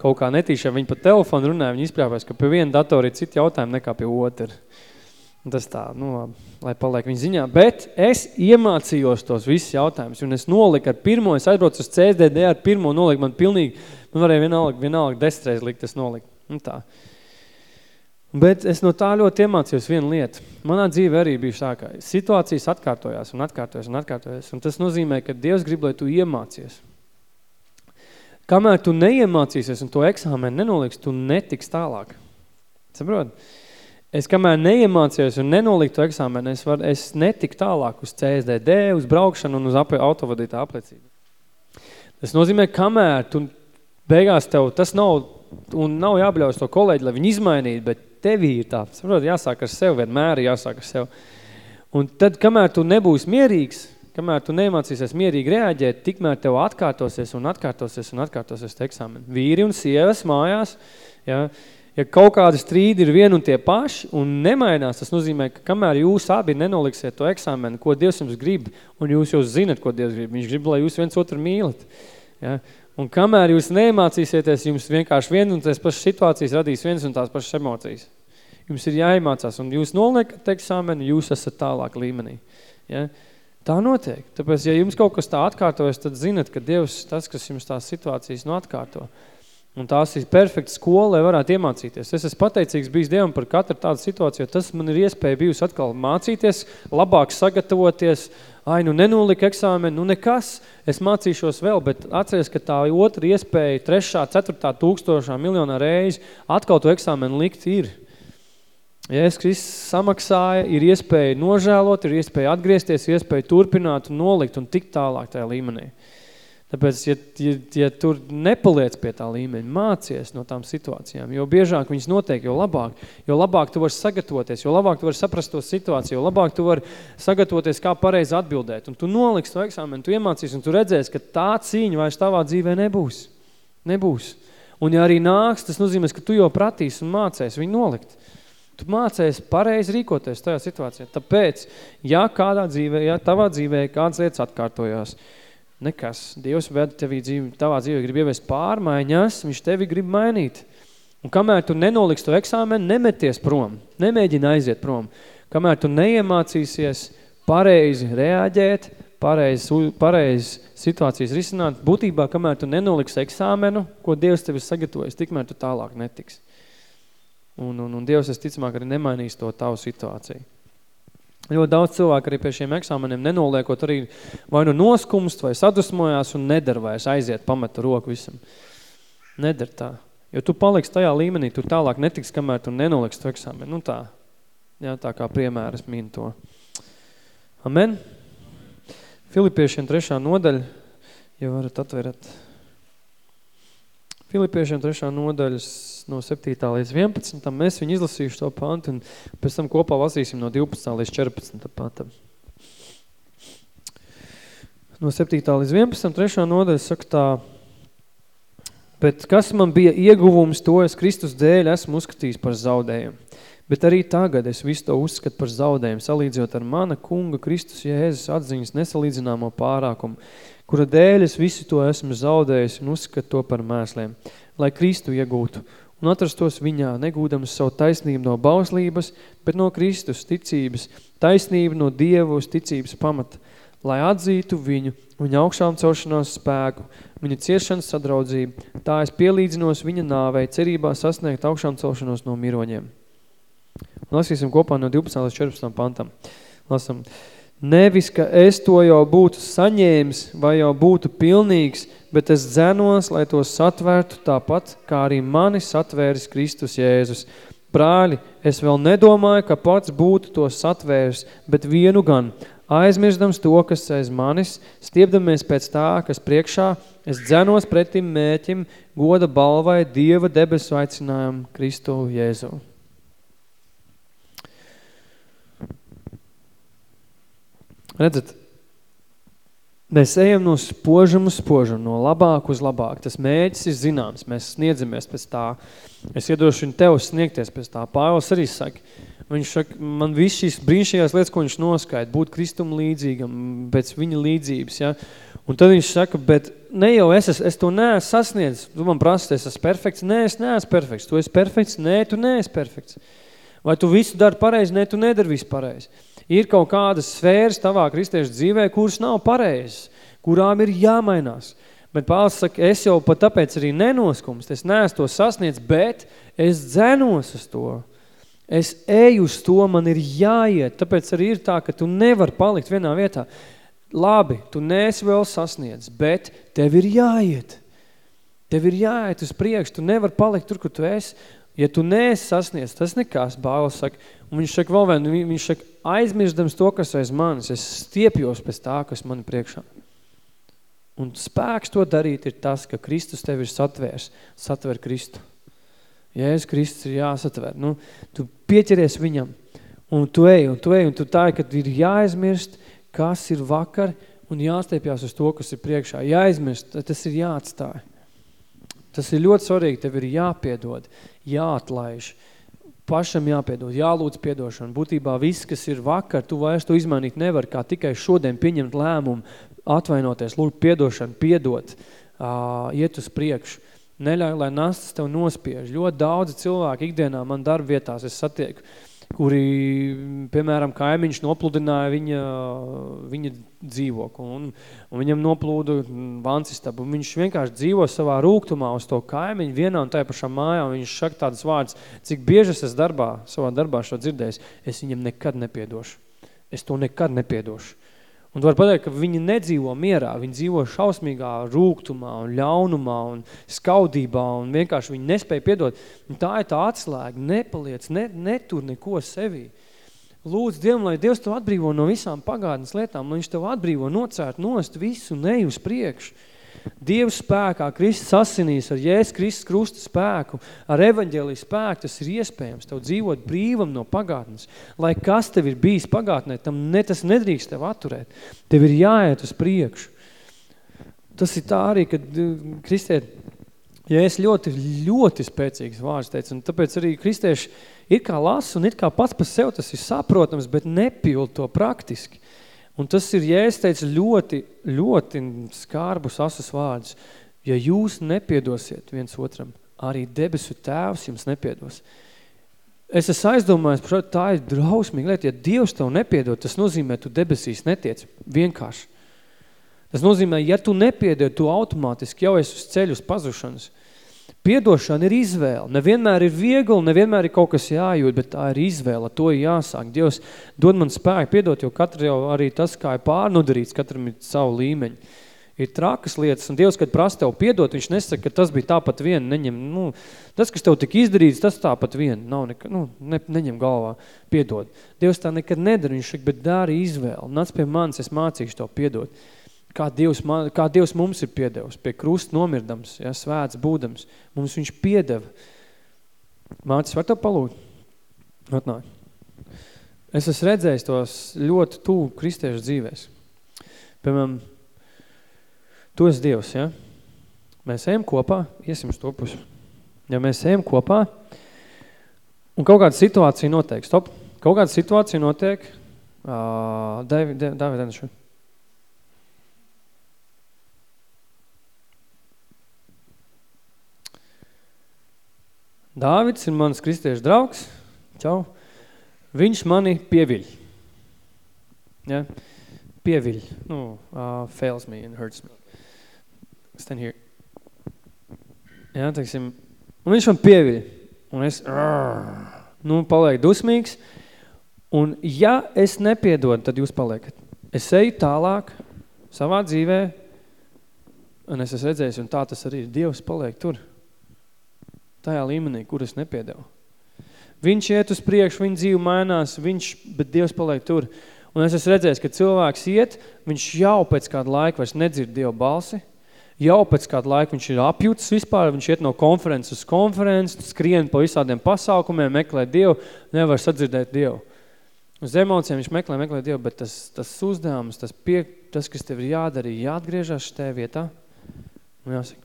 Speaker 1: kaut kā netīšā viņi pa telefonu runāja, viņi izpļāpēs, ka pie viena datora ir citi jautājumi nekā pie otra. Tas tā, nu, lai paliek viņa ziņā. Bet es iemācījos tos visus jautājumus, un es noliku ar pirmo, es aizbraucu uz CSDD ar pirmo noliku, man pilnīgi, man varēja vienalga, vienalga desmitreiz likt, es noliku. Un tā. Bet es no tā ļoti iemācījos vienu lietu. Manā dzīve arī bija tā, ka situācijas atkārtojās un atkārtojas un atkārtojas. Un tas nozīmē, ka Dievs grib, lai tu iemācies. Kamēr tu neiemācīsies un to eksāmenu nenoliks, tu netiks tālāk. Saprot? es kamēr neiemācījos un nenoliktu eksāmenu, es, var, es netiku tālāk uz CSDD, uz braukšanu un uz autovadītā apliecību. Tas nozīmē, kamēr tu beigās tev, tas nav, un nav jābļaus to kolēģi, lai viņi izmainītu, bet tevī ir tā, saprot, jāsāk ar sevi, vienmēr jāsāk ar sevi. Un tad, kamēr tu nebūsi mierīgs, kamēr tu nemācīsies mierīgi reaģēt, tikmēr tev atkārtosies un atkārtosies un atkārtosies eksāmeni. Vīri un sievas mājās, ja, ja kaut kādi strīdi ir vien un tie paši un nemainās, tas nozīmē, ka kamēr jūs abi nenoliksiet to eksāmenu, ko Dievs jums grib, un jūs jau zinat, ko Dievs grib, viņš grib, lai jūs viens otru mīlat. Ja? Un kamēr jūs nemācīsieties, jums vienkārši vien un tās pašas situācijas radīs viens un tās pašas emocijas. Jums ir jāiemācās, un jūs noliekat eksāmenu, jūs esat tālāk līmenī. Ja? Tā notiek. Tāpēc, ja jums kaut kas tā atkārtojas, tad zinat, ka Dievs tas, kas jums tās situācijas nu atkārto. Un tās ir perfekta skola, lai varētu iemācīties. Es esmu pateicīgs bijis Dievam par katru tādu situāciju, jo tas man ir iespēja bijusi atkal mācīties, labāk sagatavoties, ai, nu nenolika eksāmeni, nu nekas, es mācīšos vēl, bet atceries, ka tā otra iespēja, trešā, ceturtā, tūkstošā, miljonā reizi atkal to eksāmenu likt ir. Jēzus Kristus samaksāja, ir iespēja nožēlot, ir iespēja atgriezties, iespēja turpināt un nolikt un tik tālāk tajā līmenī. Tāpēc, ja, ja, ja tur nepaliec pie tā līmeņa, mācies no tām situācijām, jo biežāk viņas notiek, jo labāk, jo labāk tu vari sagatavoties, jo labāk tu vari saprast to situāciju, jo labāk tu vari sagatavoties, kā pareizi atbildēt. Un tu noliks to eksāmenu, tu iemācīs un tu redzēsi, ka tā cīņa vairs tavā dzīvē nebūs. Nebūs. Un ja arī nāks, tas nozīmē, ka tu jau pratīs un mācēs viņu nolikt. Tu mācēs pareizi rīkoties tajā situācijā. Tāpēc, ja kādā dzīvē, ja tavā dzīvē kādas lietas atkārtojās, Nekas. Dievs ved tevī dzīvi, tavā dzīvē grib ievest pārmaiņas, viņš tevi grib mainīt. Un kamēr tu nenoliks to eksāmenu, nemeties prom, nemēģini aiziet prom. Kamēr tu neiemācīsies pareizi reaģēt, pareizi, pareizi situācijas risināt, būtībā, kamēr tu nenoliks eksāmenu, ko Dievs tevi sagatavojas, tikmēr tu tālāk netiks. Un, un, un Dievs, es ticamāk, arī nemainīs to tavu situāciju. Ļoti daudz cilvēku arī pie šiem eksāmeniem nenoliekot arī vai nu noskumst, vai sadusmojās un nedara vairs aiziet, pameta roku visam. Nedar tā. Jo tu paliksi tajā līmenī, tu tālāk netiks, kamēr tu nenoliks to eksāmenu. Nu tā, jā, tā kā piemēras min to. Amen. Filipiešiem trešā nodaļa, ja varat atverat. Filipiešiem trešā nodaļas no 7. līdz 11. Mēs viņu izlasījuši to pantu un pēc tam kopā lasīsim no 12. līdz 14. pantam. No 7. līdz 11. trešā nodaļa saka tā, bet kas man bija ieguvums, to es Kristus dēļ esmu uzskatījis par zaudējumu. Bet arī tagad es visu to uzskatu par zaudējumu, salīdzot ar mana kunga Kristus Jēzus atziņas nesalīdzināmo pārākumu, kura dēļ es visu to esmu zaudējis un uzskatu to par mēsliem, lai Kristu iegūtu un atrastos viņā, negūdams savu taisnību no bauslības, bet no Kristus ticības, taisnību no Dievu uz ticības pamata, lai atzītu viņu, viņa augšām celšanās spēku, viņa ciešanas sadraudzību, tā es pielīdzinos viņa nāvei, cerībā sasniegt augšām celšanos no miroņiem. Lasīsim kopā no 12. līdz 14. pantam. Lasam. Nevis, ka es to jau būtu saņēmis vai jau būtu pilnīgs, bet es dzenos, lai to satvērtu tāpat, kā arī mani satvēris Kristus Jēzus. Brāļi, es vēl nedomāju, ka pats būtu to satvēris, bet vienu gan, aizmirstams to, kas aiz manis, stiepdamies pēc tā, kas priekšā, es dzenos pretim mēķim, goda balvai Dieva debesu aicinājumu Kristu Jēzu. Redzat, Mēs ejam no spožam uz spožam, no labāk uz labāk. Tas mēģis ir zināms, mēs sniedzamies pēc tā. Es iedošu viņu tev sniegties pēc tā. Pāvils arī saka, viņš saka, man viss šīs brīnišķīgās lietas, ko viņš noskaita, būt Kristum līdzīgam, pēc viņa līdzības, ja. Un tad viņš saka, bet ne jau es, es, es to neesmu sasniedzis. Tu man prasti, es esmu perfekts. Nē, es neesmu perfekts. Tu esi perfekts. Nē, tu neesi perfekts. Vai tu visu dari pareizi? Nē, tu nedari visu pareizi ir kaut kādas sfēras tavā kristiešu dzīvē, kuras nav pareizas, kurām ir jāmainās. Bet Pāvils saka, es jau pat tāpēc arī nenoskumst, es neesmu to sasniedz, bet es dzenos uz to. Es eju uz to, man ir jāiet, tāpēc arī ir tā, ka tu nevar palikt vienā vietā. Labi, tu neesi vēl sasniedz, bet tev ir jāiet. Tev ir jāiet uz priekšu, tu nevar palikt tur, kur tu esi. Ja tu neesi sasniedz, tas nekas, Bāvils saka. Un viņš saka vēl vien, viņš saka, aizmirstams to, kas aiz manis, es stiepjos pēc tā, kas man priekšā. Un spēks to darīt ir tas, ka Kristus tevi ir satvērs, satver Kristu. Jēzus Kristus ir jāsatver. Nu, tu pieķeries viņam, un tu ej, un tu ej, un tu tā, ka ir jāaizmirst, kas ir vakar, un jāstiepjās uz to, kas ir priekšā. Jāaizmirst, tas ir jāatstāj. Tas ir ļoti svarīgi, tev ir jāpiedod, jāatlaiž, pašam jāpiedod, jālūdz piedošanu. Būtībā viss, kas ir vakar, tu vairs to izmainīt nevar, kā tikai šodien pieņemt lēmumu, atvainoties, lūgt piedošanu, piedot, uh, iet uz priekšu. Neļauj, lai nastas tev nospiež. Ļoti daudzi cilvēki ikdienā man darba vietās es satieku, kuri, piemēram, kaimiņš nopludināja viņa, viņa dzīvokli un, un viņam noplūda vancistabu. Un viņš vienkārši dzīvo savā rūgtumā uz to kaimiņu vienā un tajā pašā mājā un viņš saka tādas vārdas, cik bieži es darbā, savā darbā šo dzirdējis, es viņam nekad nepiedošu. Es to nekad nepiedošu. Un tu var pateikt, ka viņi nedzīvo mierā, viņi dzīvo šausmīgā rūgtumā un ļaunumā un skaudībā un vienkārši viņi nespēja piedot. Un tā ir tā atslēga, nepaliec, ne, netur neko sevī. Lūdzu Dievam, lai Dievs tev atbrīvo no visām pagātnes lietām, lai viņš tev atbrīvo nocērt nost visu, nej uz priekšu. Dieva spēkā, Kristus asinīs, ar Jēzus Kristus krusta spēku, ar evaņģēliju spēku, tas ir iespējams, tev dzīvot brīvam no pagātnes. Lai kas tev ir bijis pagātnē, tam ne, tas nedrīkst tev atturēt. Tev ir jāiet uz priekšu. Tas ir tā arī, kad kristiet, ja es ļoti, ļoti spēcīgs vārds teicu, un tāpēc arī kristieši ir kā lasa un ir kā pats par sev tas ir saprotams, bet nepild to praktiski. Un tas ir, Jēzus teica, ļoti, ļoti skarbus asas vārdus. Ja jūs nepiedosiet viens otram, arī debesu tēvs jums nepiedos. Es esmu aizdomājis, tā ir drausmīga lieta. Ja Dievs tev nepiedod, tas nozīmē, tu debesīs netiec. Vienkārši. Tas nozīmē, ja tu nepiedod, tu automātiski jau esi uz ceļu uz pazušanas. Piedošana ir izvēle. Nevienmēr ir viegli, nevienmēr ir kaut kas jājūt, bet tā ir izvēle. To ir jāsāk. Dievs dod man spēku piedot, jo katra jau arī tas, kā ir pārnodarīts, katram ir savu līmeņu. Ir trakas lietas, un Dievs, kad prasa tev piedot, viņš nesaka, ka tas bija tāpat vien, neņem, nu, tas, kas tev tik izdarīts, tas tāpat vien, nav nekad, nu, ne, neņem galvā, piedod. Dievs tā nekad nedara, viņš saka, bet dari izvēli, nāc pie manis, es mācīšu tev piedot kā Dievs, man, kā Dievs mums ir piedevis, pie krusta nomirdams, ja, svēts būdams, mums viņš piedeva. Mācis, var tev palūgt? Atnāk. Es esmu redzējis tos ļoti tūlu kristiešu dzīvēs. Piemēram, tu esi Dievs, ja? Mēs ejam kopā, iesim uz to pusi. Ja mēs ejam kopā, un kaut kāda situācija notiek, stop, kaut kāda situācija notiek, uh, David, David, David, Dāvids ir mans kristiešu draugs. Čau. Viņš mani pieviļ. Ja? Pieviļ. Nu, uh, fails me and hurts me. Stand here. Ja, teiksim. Un viņš man pieviļ. Un es, rrr, nu, paliek dusmīgs. Un ja es nepiedodu, tad jūs paliekat. Es eju tālāk savā dzīvē, un es esmu redzējis, un tā tas arī ir. Dievs paliek tur tajā līmenī, kur es nepiedevu. Viņš iet uz priekšu, viņa dzīve mainās, viņš, bet Dievs paliek tur. Un es esmu redzējis, ka cilvēks iet, viņš jau pēc kāda laika vairs nedzird Dievu balsi, jau pēc kāda laika viņš ir apjūts vispār, viņš iet no konferences uz konferences, skrien pa visādiem pasākumiem, meklē Dievu, nevar sadzirdēt Dievu. Uz emocijām viņš meklē, meklē Dievu, bet tas, tas uzdevums, tas, pie, tas, kas tev ir jādara, jāatgriežas tajā vietā, un jāsaka,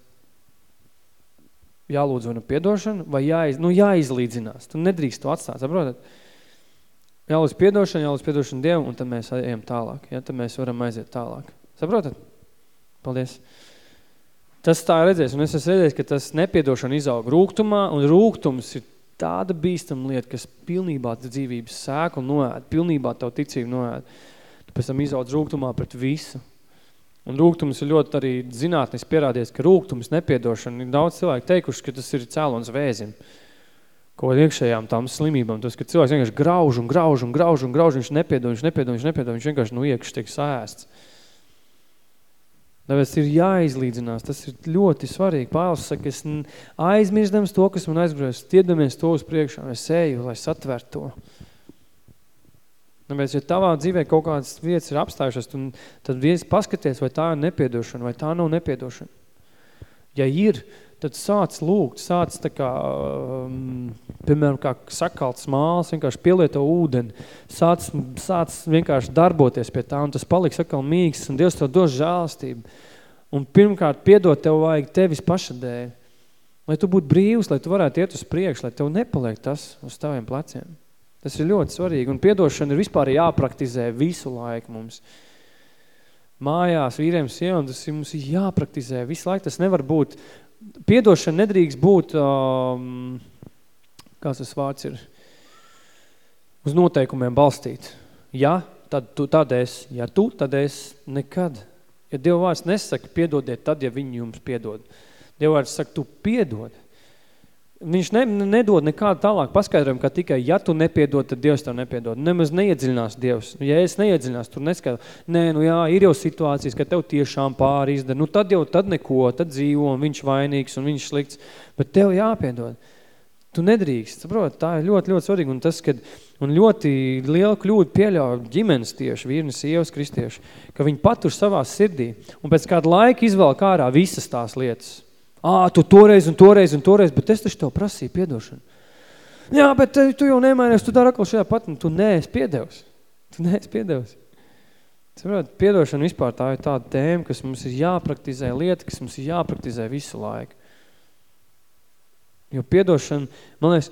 Speaker 1: jālūdz vai nu piedošana, vai jāiz, nu, jāizlīdzinās. Tu nedrīkst to atstāt, saprotat? Jālūdz piedošana, jālūdz piedošana Dievu, un tad mēs ejam tālāk. Ja? Tad mēs varam aiziet tālāk. Saprotat? Paldies. Tas tā redzēs, un es esmu redzējis, ka tas nepiedošana izaug rūgtumā, un rūgtums ir tāda bīstama lieta, kas pilnībā dzīvības sēku noēd, pilnībā tavu ticību noēd. Tu pēc tam izaudz rūgtumā pret visu. Un rūgtums ir ļoti arī zinātnis pierādies, ka rūgtums nepiedošana ir daudz cilvēku teikuši, ka tas ir cēlons vēzim. Ko iekšējām tām slimībām. Tas, ka cilvēks vienkārši grauž un grauž un grauž un grauž, viņš nepiedod, viņš nepiedod, viņš nepiedod, viņš vienkārši no iekšas tiek sēsts. Tāpēc ir jāizlīdzinās, tas ir ļoti svarīgi. Pāvils saka, es aizmirstams to, kas man aizgrūst, tiedamies to uz priekšā, es eju, lai satver to. Tāpēc, ja tavā dzīvē kaut kādas vietas ir apstājušas, tad viens paskaties, vai tā ir nepiedošana, vai tā nav nepiedošana. Ja ir, tad sāc lūgt, sāc tā kā, um, piemēram, kā sakalts māls, vienkārši pielieto ūdeni, sāc, sāc vienkārši darboties pie tā, un tas paliks atkal mīgs, un Dievs to dos žēlastību. Un pirmkārt, piedot tev vajag tevis paša dēļ, lai tu būtu brīvs, lai tu varētu iet uz priekšu, lai tev nepaliek tas uz taviem pleciem. Tas ir ļoti svarīgi, un piedošana ir vispār jāpraktizē visu laiku mums. Mājās, vīriem, sievām, tas ir mums jāpraktizē visu laiku, tas nevar būt piedošana nedrīkst būt, um, kāds tas vārds ir, uz noteikumiem balstīt. Ja, tad, tu, tad es, ja tu, tad es nekad. Ja Dieva vārds nesaka, piedodiet tad, ja viņi jums piedod. Dieva vārds saka, tu piedod. Viņš ne, nedod nekādu tālāk paskaidrojumu, ka tikai, ja tu nepiedod, tad Dievs tev nepiedod. Nemaz neiedziļinās Dievs. Ja es neiedziļinās, tur neskatu. Nē, nu jā, ir jau situācijas, ka tev tiešām pāri izdara. Nu tad jau, tad neko, tad dzīvo un viņš vainīgs un viņš slikts. Bet tev jāpiedod. Tu nedrīkst, saprot, tā ir ļoti, ļoti svarīgi. Un tas, kad, un ļoti liela kļūda pieļauj ģimenes tieši, vīrnes, sievas, kristieši, ka viņi patur savā sirdī. Un pēc kāda laika izvēl kārā visas tās lietas Ā, tu toreiz un toreiz un toreiz, bet es taču tev prasīju piedošanu. Jā, bet tu jau nemainies, tu dari atkal šajā pat, un tu neesi piedevs. Tu neesi piedevs. Saprāt, piedošana vispār tā ir tāda tēma, kas mums ir jāpraktizē, lieta, kas mums ir jāpraktizē visu laiku. Jo piedošana, man liekas,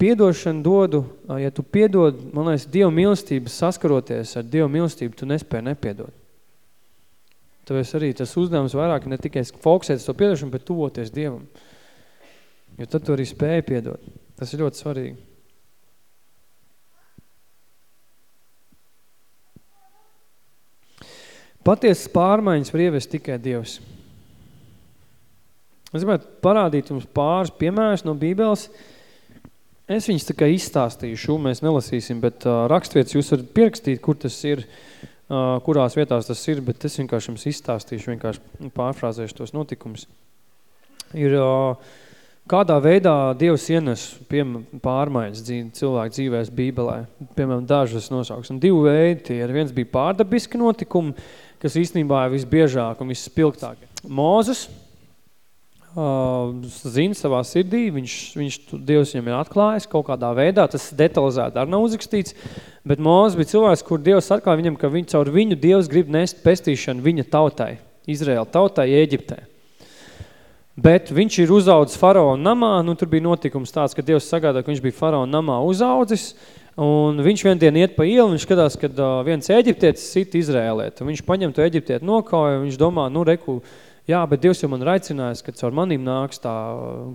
Speaker 1: piedošana dodu, ja tu piedod, man liekas, Dieva mīlestības saskaroties ar Dieva mīlestību, tu nespēj nepiedot. Tāpēc arī tas uzdevums vairāk ne tikai fokusēt to piedošanu, bet tuvoties Dievam. Jo tad tu arī spēji piedot. Tas ir ļoti svarīgi. Patiesas pārmaiņas var ievest tikai Dievs. Es gribētu parādīt jums pāris piemērus no Bībeles. Es viņus tā kā izstāstīšu, mēs nelasīsim, bet uh, rakstvietas jūs varat pierakstīt, kur tas ir. Kurās vietās tas ir, bet es vienkārši jums izstāstīšu, vienkārši pārfrāzēšu tos notikumus. Ir kādā veidā Dievs ienes pārmaiņas dzīvi, cilvēku dzīvēs Bībelē. Piemēram, dažas nosauks. Un divi veidi tie ir. Viens bija pārdabiski notikumi, kas īstenībā ir visbiežāk un visspilgtāk. Mūzes, zina savā sirdī, viņš, viņš Dievs viņam ir atklājis kaut kādā veidā, tas detalizēti arī nav uzrakstīts, bet Mūzes bija cilvēks, kur Dievs atklāja viņam, ka viņ, caur viņu Dievs grib nest pestīšanu viņa tautai, Izraēla tautai, Ēģiptē. Bet viņš ir uzaudzis faraona namā, nu tur bija notikums tāds, ka Dievs sagādā, ka viņš bija faraona namā uzaudzis, un viņš vien dienu iet pa ielu, viņš skatās, kad viens eģiptietis sit Izrēlēt, un viņš paņem to eģiptieti nokauja, un viņš domā, nu reku, uh, jā, bet Dievs jau man ir aicinājis, ka caur manīm nāks tā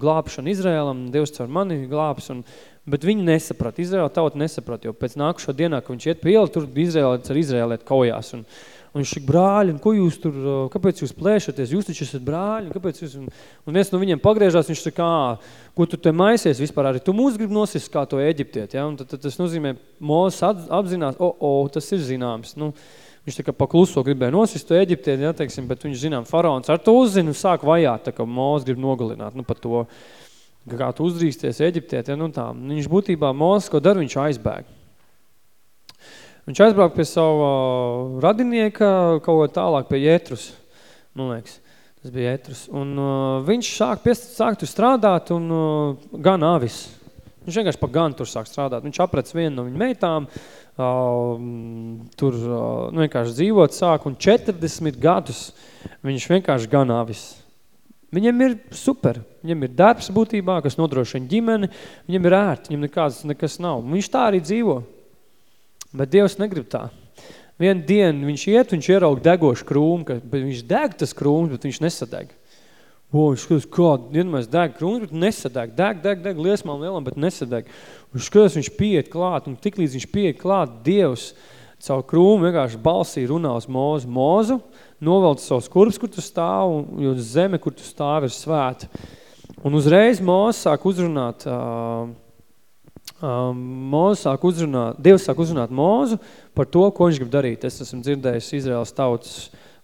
Speaker 1: glābšana Izrēlam, Dievs caur mani glābs, un, bet viņi nesaprat, Izrēla tauta nesaprat, jo pēc nākušo dienā, ka viņš iet pie ielu, tur Izrēlēts ar Izrēlēt kaujās, un, un šik brāļi, un ko jūs tur, kāpēc jūs plēšaties, jūs taču esat brāļi, kāpēc jūs, un, un viens no viņiem pagriežās, viņš saka, ko tu te maisies vispār, arī tu mūs grib nosist kā to Eģiptiet, ja, un tad, tad tas nozīmē, Mūzes apzinās, o, o, tas ir zināms, nu, Viņš tā kā pakluso gribēja nosist to Eģiptieti, ja, teiksim, bet viņš zinām, faraons ar to uzzina un sāk vajāt, tā kā Mūzes grib nogalināt, nu, par to, kā tu uzdrīsties Eģiptieti, ja, nu tā. Viņš būtībā Mūzes, ko dara, viņš aizbēg. Viņš aizbrauc pie savu radinieka kaut ko tālāk pie Jētrus, man liekas. Tas bija Jētrus. Un uh, viņš sāk, piest, sāk tur strādāt un uh, gan avis. Viņš vienkārši pa gan tur sāk strādāt. Viņš aprec vienu no viņa meitām, uh, tur uh, nu, vienkārši dzīvot sāk, un 40 gadus viņš vienkārši ganāvis. Viņam ir super, viņam ir darbs būtībā, kas nodrošina ģimeni, viņam ir ērti, viņam nekāds, nekas nav. Viņš tā arī dzīvo, bet Dievs negrib tā. Vienu dienu viņš iet, viņš ieraug degošu krūmu, ka, viņš deg tas krūms, bet viņš nesadeg. O, viņš skatās, kā, vienmēr deg krūms, bet nesadeg. Deg, deg, deg, liesmām lielam, bet nesadeg. Viņš skatās, viņš pieiet klāt, un tik līdz viņš pieiet klāt, Dievs caur krūmu vienkārši balsī runā uz mozu. Mozu novelc savus kurps, kur tu stāv, un jo zeme, kur tu stāv, ir svēta. Un uzreiz Mozus sāk uzrunāt, uh, uh, Mozus sāk uzrunāt, Dievs sāk uzrunāt Mozu par to, ko viņš grib darīt. Es esmu dzirdējis Izraels tautas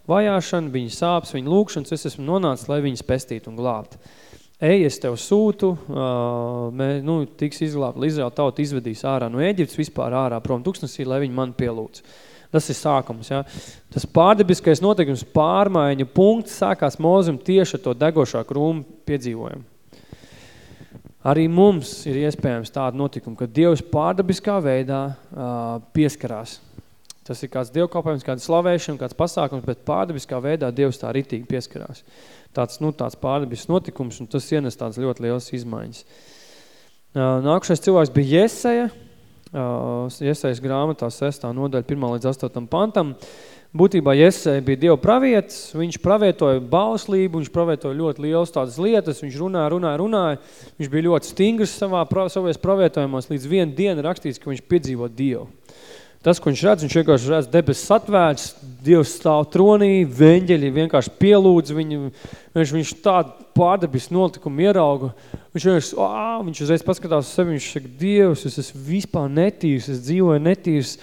Speaker 1: vajāšana, viņa sāps, viņa lūkšanas, es esmu nonācis, lai viņas pestītu un glābt. Ej, es tev sūtu, uh, mē, nu, tiks izglābt, Izraela tauta izvedīs ārā no Eģiptes, vispār ārā prom tuksnesī, lai viņi man pielūdz. Tas ir sākums, ja. Tas pārdebiskais notikums pārmaiņu punkts sākās mūzim tieši ar to degošā krūmu piedzīvojumu. Arī mums ir iespējams tāda notikuma, ka Dievs pārdabiskā veidā uh, pieskarās. Tas ir kāds dievkalpojums, kāda slavēšana, kāds pasākums, bet pārdabiskā veidā Dievs tā ritīgi pieskarās. Tāds, nu, tāds pārdabisks notikums, un tas ienes tāds ļoti liels izmaiņas. Nākušais cilvēks bija Jeseja, Jesejas grāmatā 6. nodaļa 1. līdz 8. pantam. Būtībā Jesei bija Dieva pravietis, viņš pravietoja bauslību, viņš pravietoja ļoti lielas tādas lietas, viņš runāja, runāja, runāja, viņš bija ļoti stingrs savā, savies pravietojumos, līdz vienu dienu rakstīts, ka viņš piedzīvo Dievu. Tas, ko viņš redz, viņš vienkārši redz debesis atvērts, Dievs stāv tronī, veņģeļi vienkārši pielūdz viņu, viņš, viņš tādu pārdabis notikumu ierauga, viņš vienkārši, ā, viņš uzreiz paskatās uz sevi, viņš saka, Dievs, es esmu vispār netīrs, es dzīvoju netīrs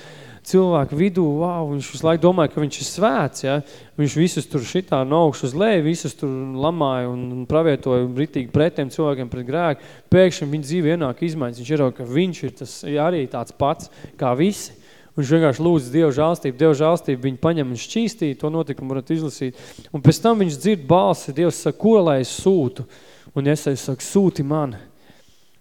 Speaker 1: cilvēku vidū, wow, viņš visu laiku domāja, ka viņš ir svēts, ja, viņš visus tur šitā no augšu uz leju, visus tur lamāja un pravietoja ritīgi pretiem cilvēkiem pret grēku, pēkšņi viņa dzīve ienāk izmaiņas, viņš ierauga, ka viņš ir tas arī tāds pats kā visi, Viņš vienkārši lūdz Dievu žālstību, Dievu žālstību, viņu paņem un šķīstīja, to notikumu varat izlasīt. Un pēc tam viņš dzird balsi, Dievs saka, ko lai es sūtu? Un es saku, sūti mani.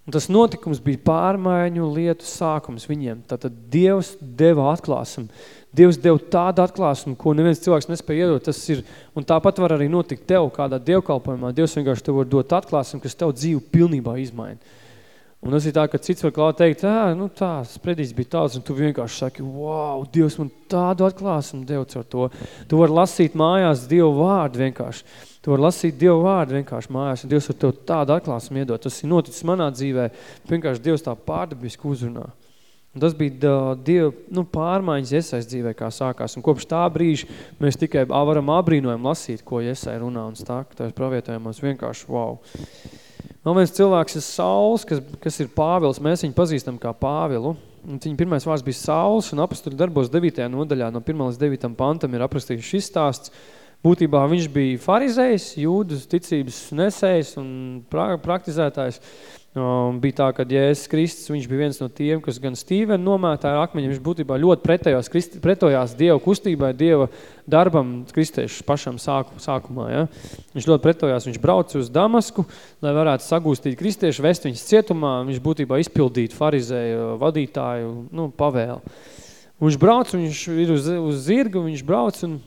Speaker 1: Un tas notikums bija pārmaiņu lietu sākums viņiem. Tātad Dievs deva atklāsumu. Dievs deva tādu atklāsumu, ko neviens cilvēks nespēja iedot. Tas ir, un tāpat var arī notikt tev kādā dievkalpojumā. Dievs vienkārši tev var dot atklāsumu, kas tev dzīvi pilnībā izmaina. Un tas ir tā, ka cits var klāt teikt, ā, nu tā, spredīs bija tāds, un tu vienkārši saki, wow, Dievs man tādu atklāsumu devu ar to. Tu vari lasīt mājās Dievu vārdu vienkārši. Tu vari lasīt Dievu vārdu vienkārši mājās, un Dievs var tev tādu atklāsumu iedot. Tas ir noticis manā dzīvē, vienkārši Dievs tā pārdabiski uzrunā. Un tas bija Dieva nu, pārmaiņas Iesaist dzīvē, kā sākās. Un kopš tā brīža mēs tikai varam abrīnojam lasīt, ko Iesai runā un stāk. Tās pravietojumos vienkārši wow. Vēl viens cilvēks ir Sauls, kas, kas ir Pāvils. Mēs viņu pazīstam kā Pāvilu. Un viņa pirmais vārds bija Sauls, un apasturi darbos 9. nodaļā no 1. līdz 9. pantam ir aprakstīts šis stāsts. Būtībā viņš bija farizējs, jūdas ticības nesējs un pra praktizētājs. Um, bija tā, ka Jēzus Kristus, viņš bija viens no tiem, kas gan Stīvenu nomētāja akmeņiem, viņš būtībā ļoti pretējās, pretojās Dieva kustībai, Dieva darbam kristiešu pašam sāku, sākumā. Ja? Viņš ļoti pretojās, viņš brauca uz Damasku, lai varētu sagūstīt kristiešu, vest viņas cietumā, viņš būtībā izpildīt farizēju vadītāju nu, pavēlu. Viņš brauc, viņš ir uz, uz zirgu, viņš brauc un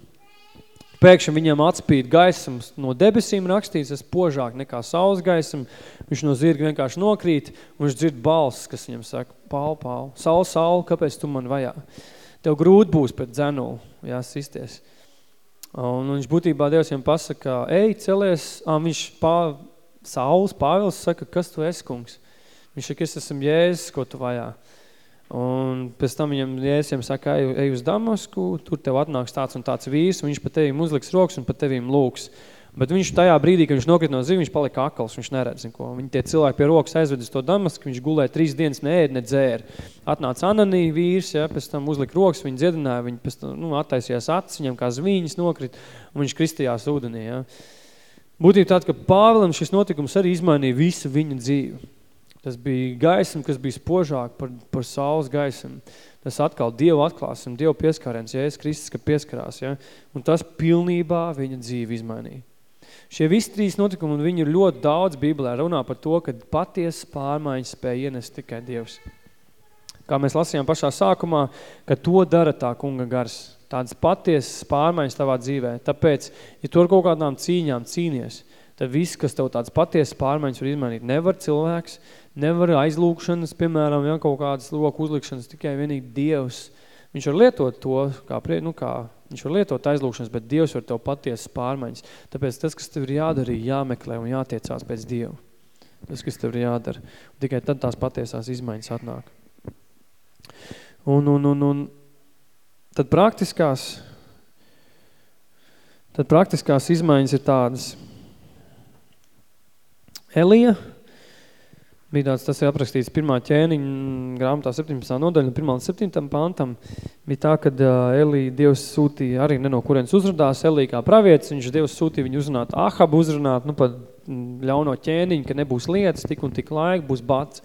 Speaker 1: Pēkšņi viņam atspīd gaisams no debesīm rakstīts, es požāk nekā saules gaisam, viņš no zirga vienkārši nokrīt, un viņš dzird balss, kas viņam saka, Paul, Paul, Saul, Saul, kāpēc tu man vajā? Tev grūti būs pēc dzenulu, jāsisties. Un viņš būtībā Dievs viņam pasaka, ej, celies, ā, viņš pā, Sauls, Pāvils saka, kas tu esi, kungs? Viņš saka, es esmu Jēzus, ko tu vajā. Un pēc tam viņam Jēziem saka, ej, ej uz Damasku, tur tev atnāks tāds un tāds vīrs, un viņš pa tevim uzliks rokas un pa tevim lūks. Bet viņš tajā brīdī, kad viņš nokrit no zivi, viņš palika akals, viņš neredz neko. Viņi tie cilvēki pie rokas aizved uz to Damasku, viņš gulēja trīs dienas, neēd, ne dzēra. Atnāca Ananī vīrs, ja, pēc tam uzlika rokas, viņi dziedināja, viņi pēc tam, nu, attaisījās acis, viņam kā zvīņas nokrit, un viņš kristījās ūdenī, ja. Būtība tāda, ka Pāvilam šis notikums arī izmainīja visu viņa dzīvi. Tas bija gaisma, kas bija spožāk par, par saules gaismu. Tas atkal Dievu atklāsim, Dievu pieskārens, Jēzus Kristus, ka pieskarās. Ja? Un tas pilnībā viņa dzīvi izmainīja. Šie visi trīs notikumi, un viņi ir ļoti daudz Bībelē, runā par to, ka patiesas pārmaiņas spēja ienest tikai Dievs. Kā mēs lasījām pašā sākumā, ka to dara tā kunga gars. Tādas patiesas pārmaiņas tavā dzīvē. Tāpēc, ja tu ar kaut kādām cīņām cīnies, tad viss, kas tev tāds patiesas pārmaiņas var izmainīt, nevar cilvēks, nevar aizlūkšanas, piemēram, ja, kaut kādas loku uzlikšanas, tikai vienīgi Dievs. Viņš var lietot to, kā, nu, kā viņš var lietot aizlūkšanas, bet Dievs var tev patiesas pārmaiņas. Tāpēc tas, kas tev ir jādara, jāmeklē un jātiecās pēc Dievu. Tas, kas tev ir jādara. Un tikai tad tās patiesās izmaiņas atnāk. Un, un, un, un tad praktiskās, tad praktiskās izmaiņas ir tādas. Elija, bija tāds, tas ir aprakstīts pirmā ķēniņa grāmatā 17. nodaļa, 1. un 7. pantam, bija tā, kad uh, Elī Dievs sūtīja arī ne no kurienes uzrunās Elī kā pravietis, viņš Dievs sūtīja viņu uzrunāt Ahabu uzrunāt, nu pat ļauno ķēniņu, ka nebūs lietas, tik un tik laika, būs bats.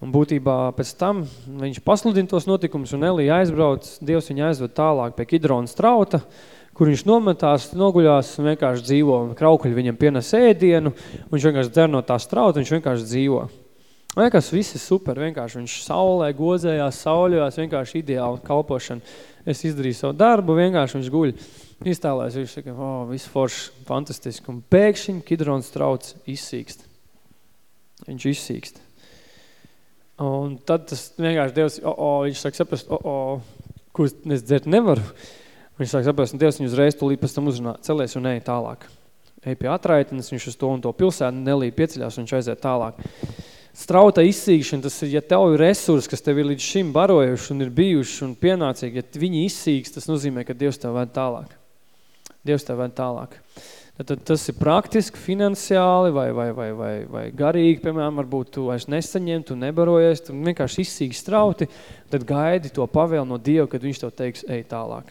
Speaker 1: Un būtībā pēc tam viņš pasludina tos notikumus un Elī aizbrauc, Dievs viņu aizved tālāk pie Kidrona strauta, kur viņš nometās, noguļās un vienkārši dzīvo. Kraukuļi viņam pienes ēdienu, un viņš vienkārši dzer no tā strauta, viņš vienkārši dzīvo. Liekas, viss ir super, vienkārši viņš saulē gozējās, sauļojās, vienkārši ideāli kalpošana. Es izdarīju savu darbu, vienkārši viņš guļ. Iztēlēs, viņš saka, o, oh, viss forši, fantastiski. Un pēkšņi Kidrons trauc izsīkst. Viņš izsīkst. Un tad tas vienkārši Dievs, o, o, viņš saka saprast, o, o, ko es dzert nevaru. Viņš sāk saprast, un Dievs viņu uzreiz tūlīt pēc tam uzrunā, celies un ej tālāk. Ej pie atraitnes, viņš uz to un to pilsētu nelī pieceļās, un viņš aiziet tālāk. Strauta izsīkšana, tas ir, ja tev ir resursi, kas tev ir līdz šim barojuši un ir bijuši un pienācīgi, ja viņi izsīks, tas nozīmē, ka Dievs tev ved tālāk. Dievs tev ved tālāk. Tad tas ir praktiski, finansiāli vai, vai, vai, vai, vai garīgi, piemēram, varbūt tu vairs nesaņem, tu nebarojies, tu vienkārši izsīgi strauti, tad gaidi to pavēlu no Dieva, kad viņš tev teiks, ej tālāk.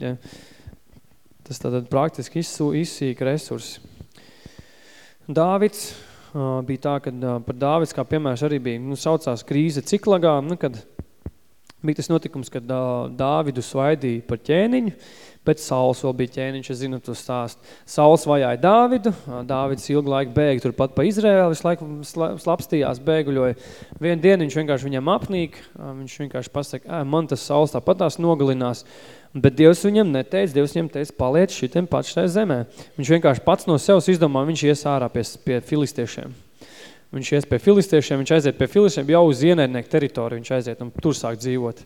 Speaker 1: Ja? Tas tātad praktiski izsīka resursi. Dāvids uh, bija tā, ka uh, par Dāvids, kā piemērs arī bija, nu, saucās krīze ciklagā, nu, kad bija tas notikums, kad uh, Dāvidu svaidīja par ķēniņu, Bet Sauls vēl bija ķēniņš, es zinu to stāst. Sauls vajāja Dāvidu, Dāvids ilgu laiku bēga turpat pa Izrēlu, visu laiku slapstījās, bēguļoja. Vienu dienu viņš vienkārši viņam apnīk, viņš vienkārši pasaka, man tas Sauls tāpat tās nogalinās. Bet Dievs viņam neteica, Dievs viņam teica, paliec šitiem pats šai zemē. Viņš vienkārši pats no sevs izdomā, viņš ies ārā pie, pie filistiešiem. Viņš ies pie filistiešiem, viņš aiziet pie filistiešiem jau uz ienaidnieku teritoriju, viņš aiziet un tur sāk dzīvot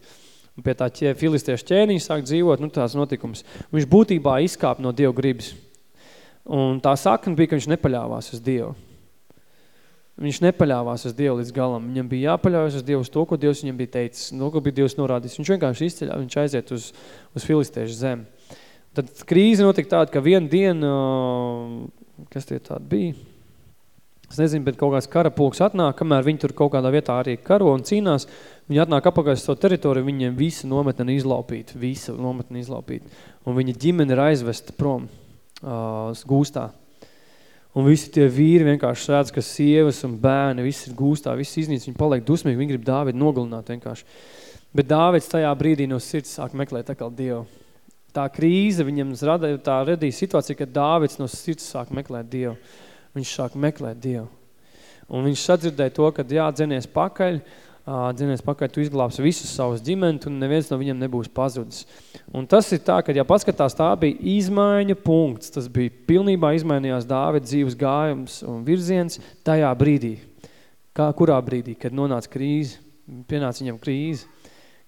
Speaker 1: un pie tā ķē, filistiešu ķēniņa sāk dzīvot, nu tās notikums. Viņš būtībā izkāp no Dieva gribas. Un tā sakna bija, ka viņš nepaļāvās uz Dievu. Viņš nepaļāvās uz Dievu līdz galam. Viņam bija jāpaļaujas uz Dievu uz to, ko Dievs viņam bija teicis, no ko bija Dievs norādījis. Viņš vienkārši izceļā, viņš aiziet uz, uz filistiešu zemi. Tad krīze notika tāda, ka vienu dienu, kas tie tādi bija? Es nezinu, bet kaut kāds karapulks atnāk, kamēr viņi tur kaut kādā vietā arī karo un cīnās, Viņi atnāk apakaļ savu teritoriju, viņiem visa nometne izlaupīt, visa nometne izlaupīt. Un viņa ģimene ir aizvesta prom uh, gūstā. Un visi tie vīri vienkārši redz, ka sievas un bērni, visi ir gūstā, visi iznīc, viņi paliek dusmīgi, viņi grib Dāvidu nogalināt vienkārši. Bet Dāvids tajā brīdī no sirds sāk meklēt atkal Dievu. Tā krīze viņam rada, tā radīja situācija, ka Dāvids no sirds sāk meklēt Dievu. Viņš sāk meklēt Dievu. Un viņš sadzirdēja to, ka jādzenies pakaļ, dzinies pakaļ, tu izglābsi visus savus ģimeni, un neviens no viņiem nebūs pazudis. Un tas ir tā, ka, ja paskatās, tā bija izmaiņa punkts, tas bija pilnībā izmainījās Dāvida dzīves gājums un virziens tajā brīdī. Kā, kurā brīdī, kad nonāca krīze, pienāca viņam krīze,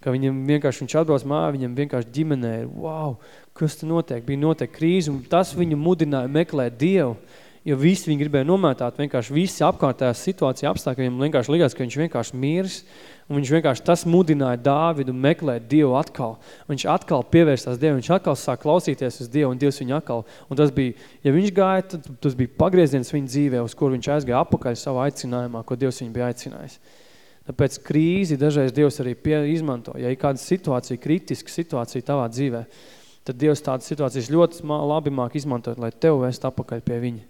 Speaker 1: ka viņam vienkārši viņš atbrauc māju, viņam vienkārši ģimenē ir, wow, kas te notiek, bija notiek krīze, un tas viņu mudināja meklēt Dievu, jo visi viņi gribēja nomētāt, vienkārši visi apkārtējās situācija apstākļi, viņam vienkārši likās, ka viņš vienkārši miris, un viņš vienkārši tas mudināja Dāvidu meklēt Dievu atkal. Viņš atkal pievērstās Dievu, viņš atkal sāk klausīties uz Dievu, un Dievs viņu atkal. Un tas bija, ja viņš gāja, tad tas bija pagrieziens viņa dzīvē, uz kur viņš aizgāja apakaļ savā aicinājumā, ko Dievs viņu bija aicinājis. Tāpēc krīzi dažreiz Dievs arī pie, izmanto. Ja ir kāda situācija, kritiska situācija tavā dzīvē, tad Dievs tādas situācijas ļoti labi māk izmantot, lai tev vēst apakaļ pie viņa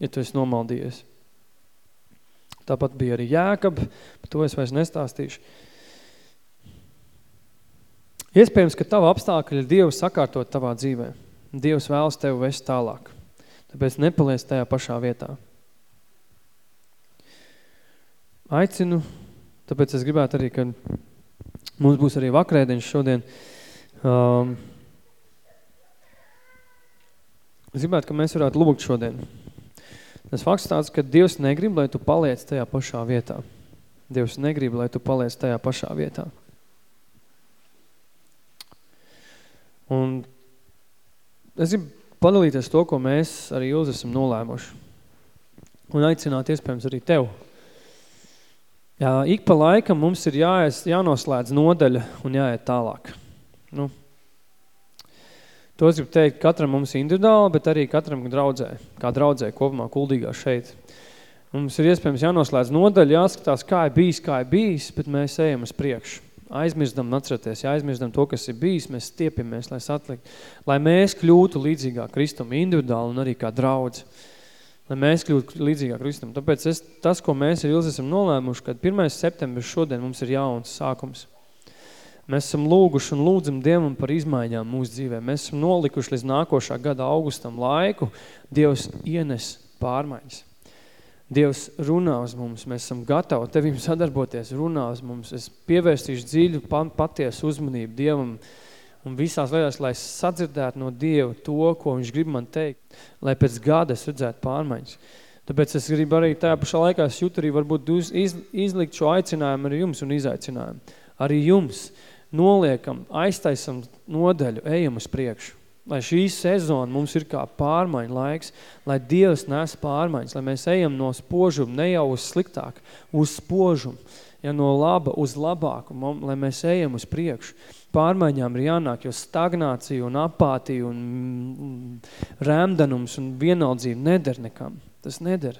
Speaker 1: ja tu esi nomaldījies. Tāpat bija arī Jēkab, par to es vairs nestāstīšu. Iespējams, ka tava apstākļi ir Dievs sakārtot tavā dzīvē. Dievs vēlas tevi vest tālāk. Tāpēc nepaliec tajā pašā vietā. Aicinu, tāpēc es gribētu arī, ka mums būs arī vakrēdiņš šodien. Um, es gribētu, ka mēs varētu lūgt šodien. Tas fakts tāds, ka Dievs negrib, lai tu paliec tajā pašā vietā. Dievs negrib, lai tu paliec tajā pašā vietā. Un es gribu padalīties to, ko mēs arī jūs esam nolēmuši. Un aicināt iespējams arī tev. Jā, ik pa laikam mums ir jāies, jānoslēdz nodaļa un jāiet tālāk. Nu, To es gribu teikt katram mums individuāli, bet arī katram draudzē, kā draudzē kopumā kuldīgā šeit. Mums ir iespējams jānoslēdz nodaļa, jāskatās, kā ir bijis, kā ir bijis, bet mēs ejam uz priekšu. Aizmirstam, atceraties, ja aizmirstam to, kas ir bijis, mēs stiepiamies, lai satlikt, lai mēs kļūtu līdzīgā Kristum individuāli un arī kā draudz. Lai mēs kļūtu līdzīgā Kristum. Tāpēc es, tas, ko mēs ar Ilzi esam nolēmuši, kad 1. septembris šodien mums ir jauns sākums. Mēs esam lūguši un lūdzam Dievam par izmaiņām mūsu dzīvē. Mēs esam nolikuši līdz nākošā gada augustam laiku. Dievs ienes pārmaiņas. Dievs runā uz mums, mēs esam gatavi tevim sadarboties, runā uz mums. Es pievērstīšu dziļu patiesu uzmanību Dievam un visās lietās, lai es sadzirdētu no Dieva to, ko viņš grib man teikt, lai pēc gada es redzētu pārmaiņas. Tāpēc es gribu arī tajā pašā laikā, es jūtu arī varbūt iz, izlikt šo aicinājumu arī jums un izaicinājumu. Arī jums noliekam, aiztaisam nodeļu, ejam uz priekšu. Lai šī sezona mums ir kā pārmaiņu laiks, lai Dievs nes pārmaiņas, lai mēs ejam no spožuma, ne jau uz sliktāk, uz spožumu, ja no laba uz labāku, lai mēs ejam uz priekšu. Pārmaiņām ir jānāk, jo stagnācija un apātija un mm, rēmdanums un vienaldzība neder nekam. Tas neder.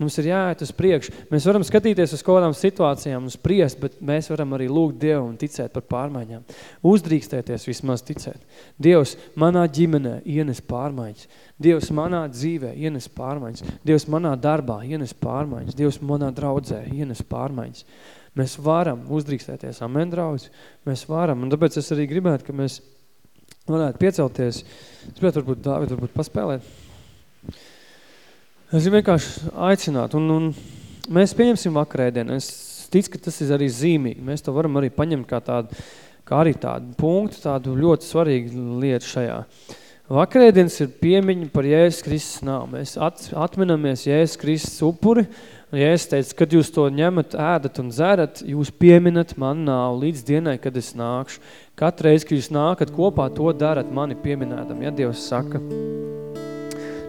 Speaker 1: Mums ir jāiet uz priekšu. Mēs varam skatīties uz kādām situācijām un spriest, bet mēs varam arī lūgt Dievu un ticēt par pārmaiņām. Uzdrīkstēties vismaz ticēt. Dievs manā ģimenē ienes pārmaiņas. Dievs manā dzīvē ienes pārmaiņas. Dievs manā darbā ienes pārmaiņas. Dievs manā draudzē ienes pārmaiņas. Mēs varam uzdrīkstēties. Amen, draudz. Mēs varam. Un tāpēc es arī gribētu, ka mēs varētu piecelties. Es gribētu varbūt Dāvid varbūt paspēlēt. Es gribu vienkārši aicināt, un, un mēs pieņemsim vakarēdienu. Es ticu, ka tas ir arī zīmīgi. Mēs to varam arī paņemt kā tādu, kā arī tādu punktu, tādu ļoti svarīgu lietu šajā. Vakarēdienas ir piemiņa par Jēzus Kristus nāvu. Mēs at, atminamies Jēzus Kristus upuri, un Jēzus teica, kad jūs to ņemat, ēdat un dzerat, jūs pieminat man nāvu līdz dienai, kad es nākšu. Katru reizi, kad jūs nākat kopā, to darat mani pieminēdam, ja Dievs saka.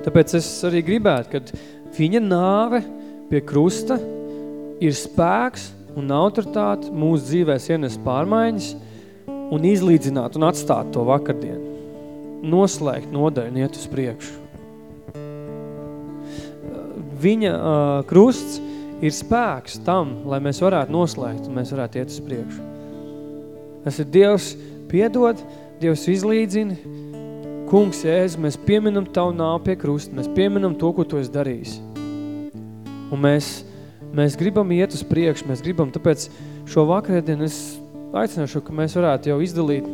Speaker 1: Tāpēc es arī gribētu, kad viņa nāve pie krusta ir spēks un autoritāte mūsu dzīvēs ienes pārmaiņas un izlīdzināt un atstāt to vakardienu. Noslēgt nodaļu un iet uz priekšu. Viņa uh, krusts ir spēks tam, lai mēs varētu noslēgt un mēs varētu iet uz priekšu. Tas ir Dievs piedod, Dievs izlīdzina, Kungs, Jēzu, mēs pieminam Tavu nāvu pie krusta, mēs pieminam to, ko Tu esi darījis. Un mēs, mēs gribam iet uz priekšu, mēs gribam, tāpēc šo vakarēdienu es aicināšu, ka mēs varētu jau izdalīt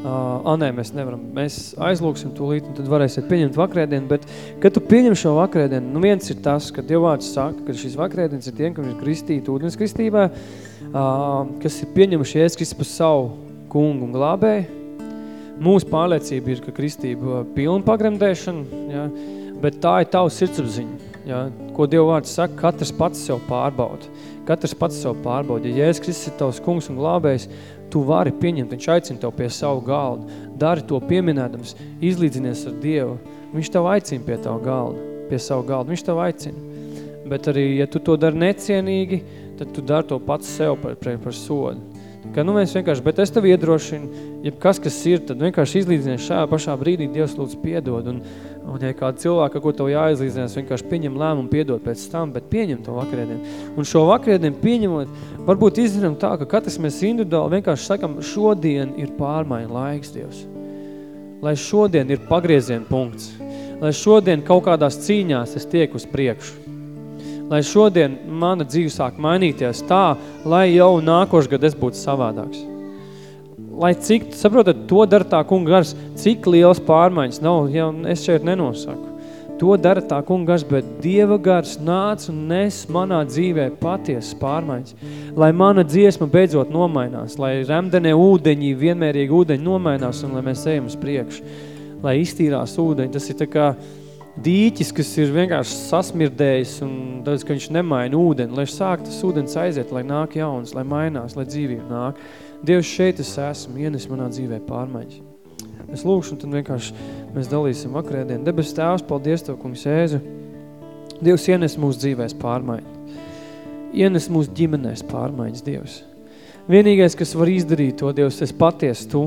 Speaker 1: Uh, a, nē, mēs nevaram. Mēs aizlūksim tūlīt, un tad varēsiet pieņemt vakarēdienu, bet, kad tu pieņem šo vakarēdienu, nu viens ir tas, ka Dievvārds saka, ka šis vakarēdienas ir tiem, kam ir kristīti ūdens kristībā, uh, kas ir pieņemuši Jēzus Kristus par savu kungu un glābēju, Mūsu pārliecība ir, ka kristība pilna pagremdēšana, ja, bet tā ir tavs sirdsapziņa. Ja, ko Dieva vārds saka, katrs pats sev pārbauda. Katrs pats sev pārbauda. Ja Jēzus Kristus ir tavs kungs un glābējs, tu vari pieņemt, viņš aicina tev pie savu galdu. Dari to pieminēdams, izlīdzinies ar Dievu. Viņš tev aicina pie tavu galdu, pie savu galdu. Viņš tev aicina. Bet arī, ja tu to dari necienīgi, tad tu dari to pats sev par, par, par sodu. Ka nu mēs vienkārši, bet es tev iedrošinu, ja kas, kas ir, tad vienkārši izlīdzinies šajā pašā brīdī, Dievs lūdz piedod. Un, un ja kāda cilvēka, ko tev jāizlīdzinās, vienkārši pieņem lēmumu piedot pēc tam, bet pieņem to vakarēdienu. Un šo vakarēdienu pieņemot, varbūt izdarām tā, ka katrs mēs individuāli vienkārši sakam, šodien ir pārmaiņa laiks, Dievs. Lai šodien ir pagrieziena punkts. Lai šodien kaut kādās cīņās es tiek uz priekšu lai šodien mana dzīve sāk mainīties tā, lai jau nākošu gadu es būtu savādāks. Lai cik, saprotat, to dara tā kunga gars, cik liels pārmaiņas nav, ja es šeit nenosaku. To dara tā kunga gars, bet Dieva gars nāc un nes manā dzīvē patiesas pārmaiņas. Lai mana dziesma beidzot nomainās, lai remdenē ūdeņi, vienmērīgi ūdeņi nomainās un lai mēs ejam uz priekšu. Lai iztīrās ūdeņi, tas ir tā kā, dīķis, kas ir vienkārši sasmirdējis un daudz, ka viņš nemaina ūdeni, lai sāk tas ūdens aiziet, lai nāk jauns, lai mainās, lai dzīvība nāk. Dievs šeit es esmu, ienes manā dzīvē pārmaiņas. Es lūkšu, un tad vienkārši mēs dalīsim vakarēdienu. Debes tēvs, paldies Tev, kungs Jēzu. Dievs ienes mūsu dzīvēs pārmaiņas. Ienes mūsu ģimenēs pārmaiņas, Dievs. Vienīgais, kas var izdarīt to, Dievs, es patiesi tu,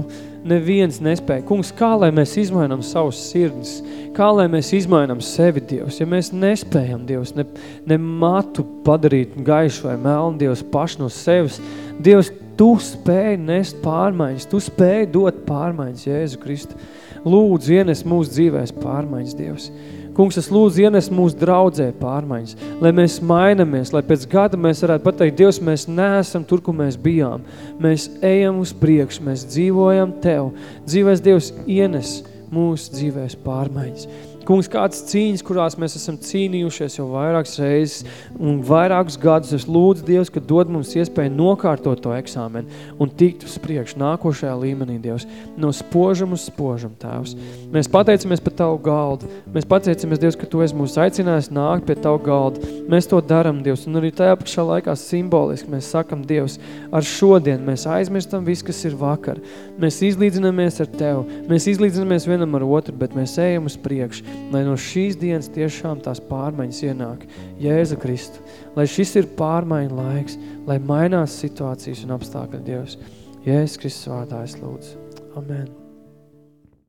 Speaker 1: neviens nespēja. Kungs, kā lai mēs izmainam savus sirdis, kā lai mēs izmainam sevi, Dievs, ja mēs nespējam, Dievs, ne, ne matu padarīt gaišu vai melnu, Dievs, paši no sevis, Dievs, tu spēj nest pārmaiņas, tu spēj dot pārmaiņas, Jēzu Kristu. Lūdzu, ienes mūsu dzīvēs pārmaiņas, Dievs. Kungs, es lūdzu ienes mūsu draudzē pārmaiņas, lai mēs mainamies, lai pēc gada mēs varētu pateikt, Dievs, mēs neesam tur, kur mēs bijām. Mēs ejam uz priekšu, mēs dzīvojam Tev. Dzīvēs Dievs ienes mūsu dzīvēs pārmaiņas. Kungs, kādas cīņas, kurās mēs esam cīnījušies jau vairākas reizes un vairākus gadus, es lūdzu Dievs, ka dod mums iespēju nokārtot to eksāmenu un tikt uz priekšu nākošajā līmenī, Dievs, no spožam uz spožam, Tēvs. Mēs pateicamies par Tavu galdu, mēs pateicamies, Dievs, ka Tu esi mūs aicinājis nākt pie Tavu galdu. Mēs to daram, Dievs, un arī tajā pašā laikā simboliski mēs sakam, Dievs, ar šodien mēs aizmirstam visu, kas ir vakar. Mēs izlīdzinamies ar Tev, mēs izlīdzinamies vienam ar otru, bet mēs ejam uz priekšu lai no šīs dienas tiešām tās pārmaiņas ienāk Jēza Kristu, lai šis ir pārmaiņu laiks, lai mainās situācijas un apstākļi Dievs. Jēzus Kristus vārdā es lūdzu. Amen.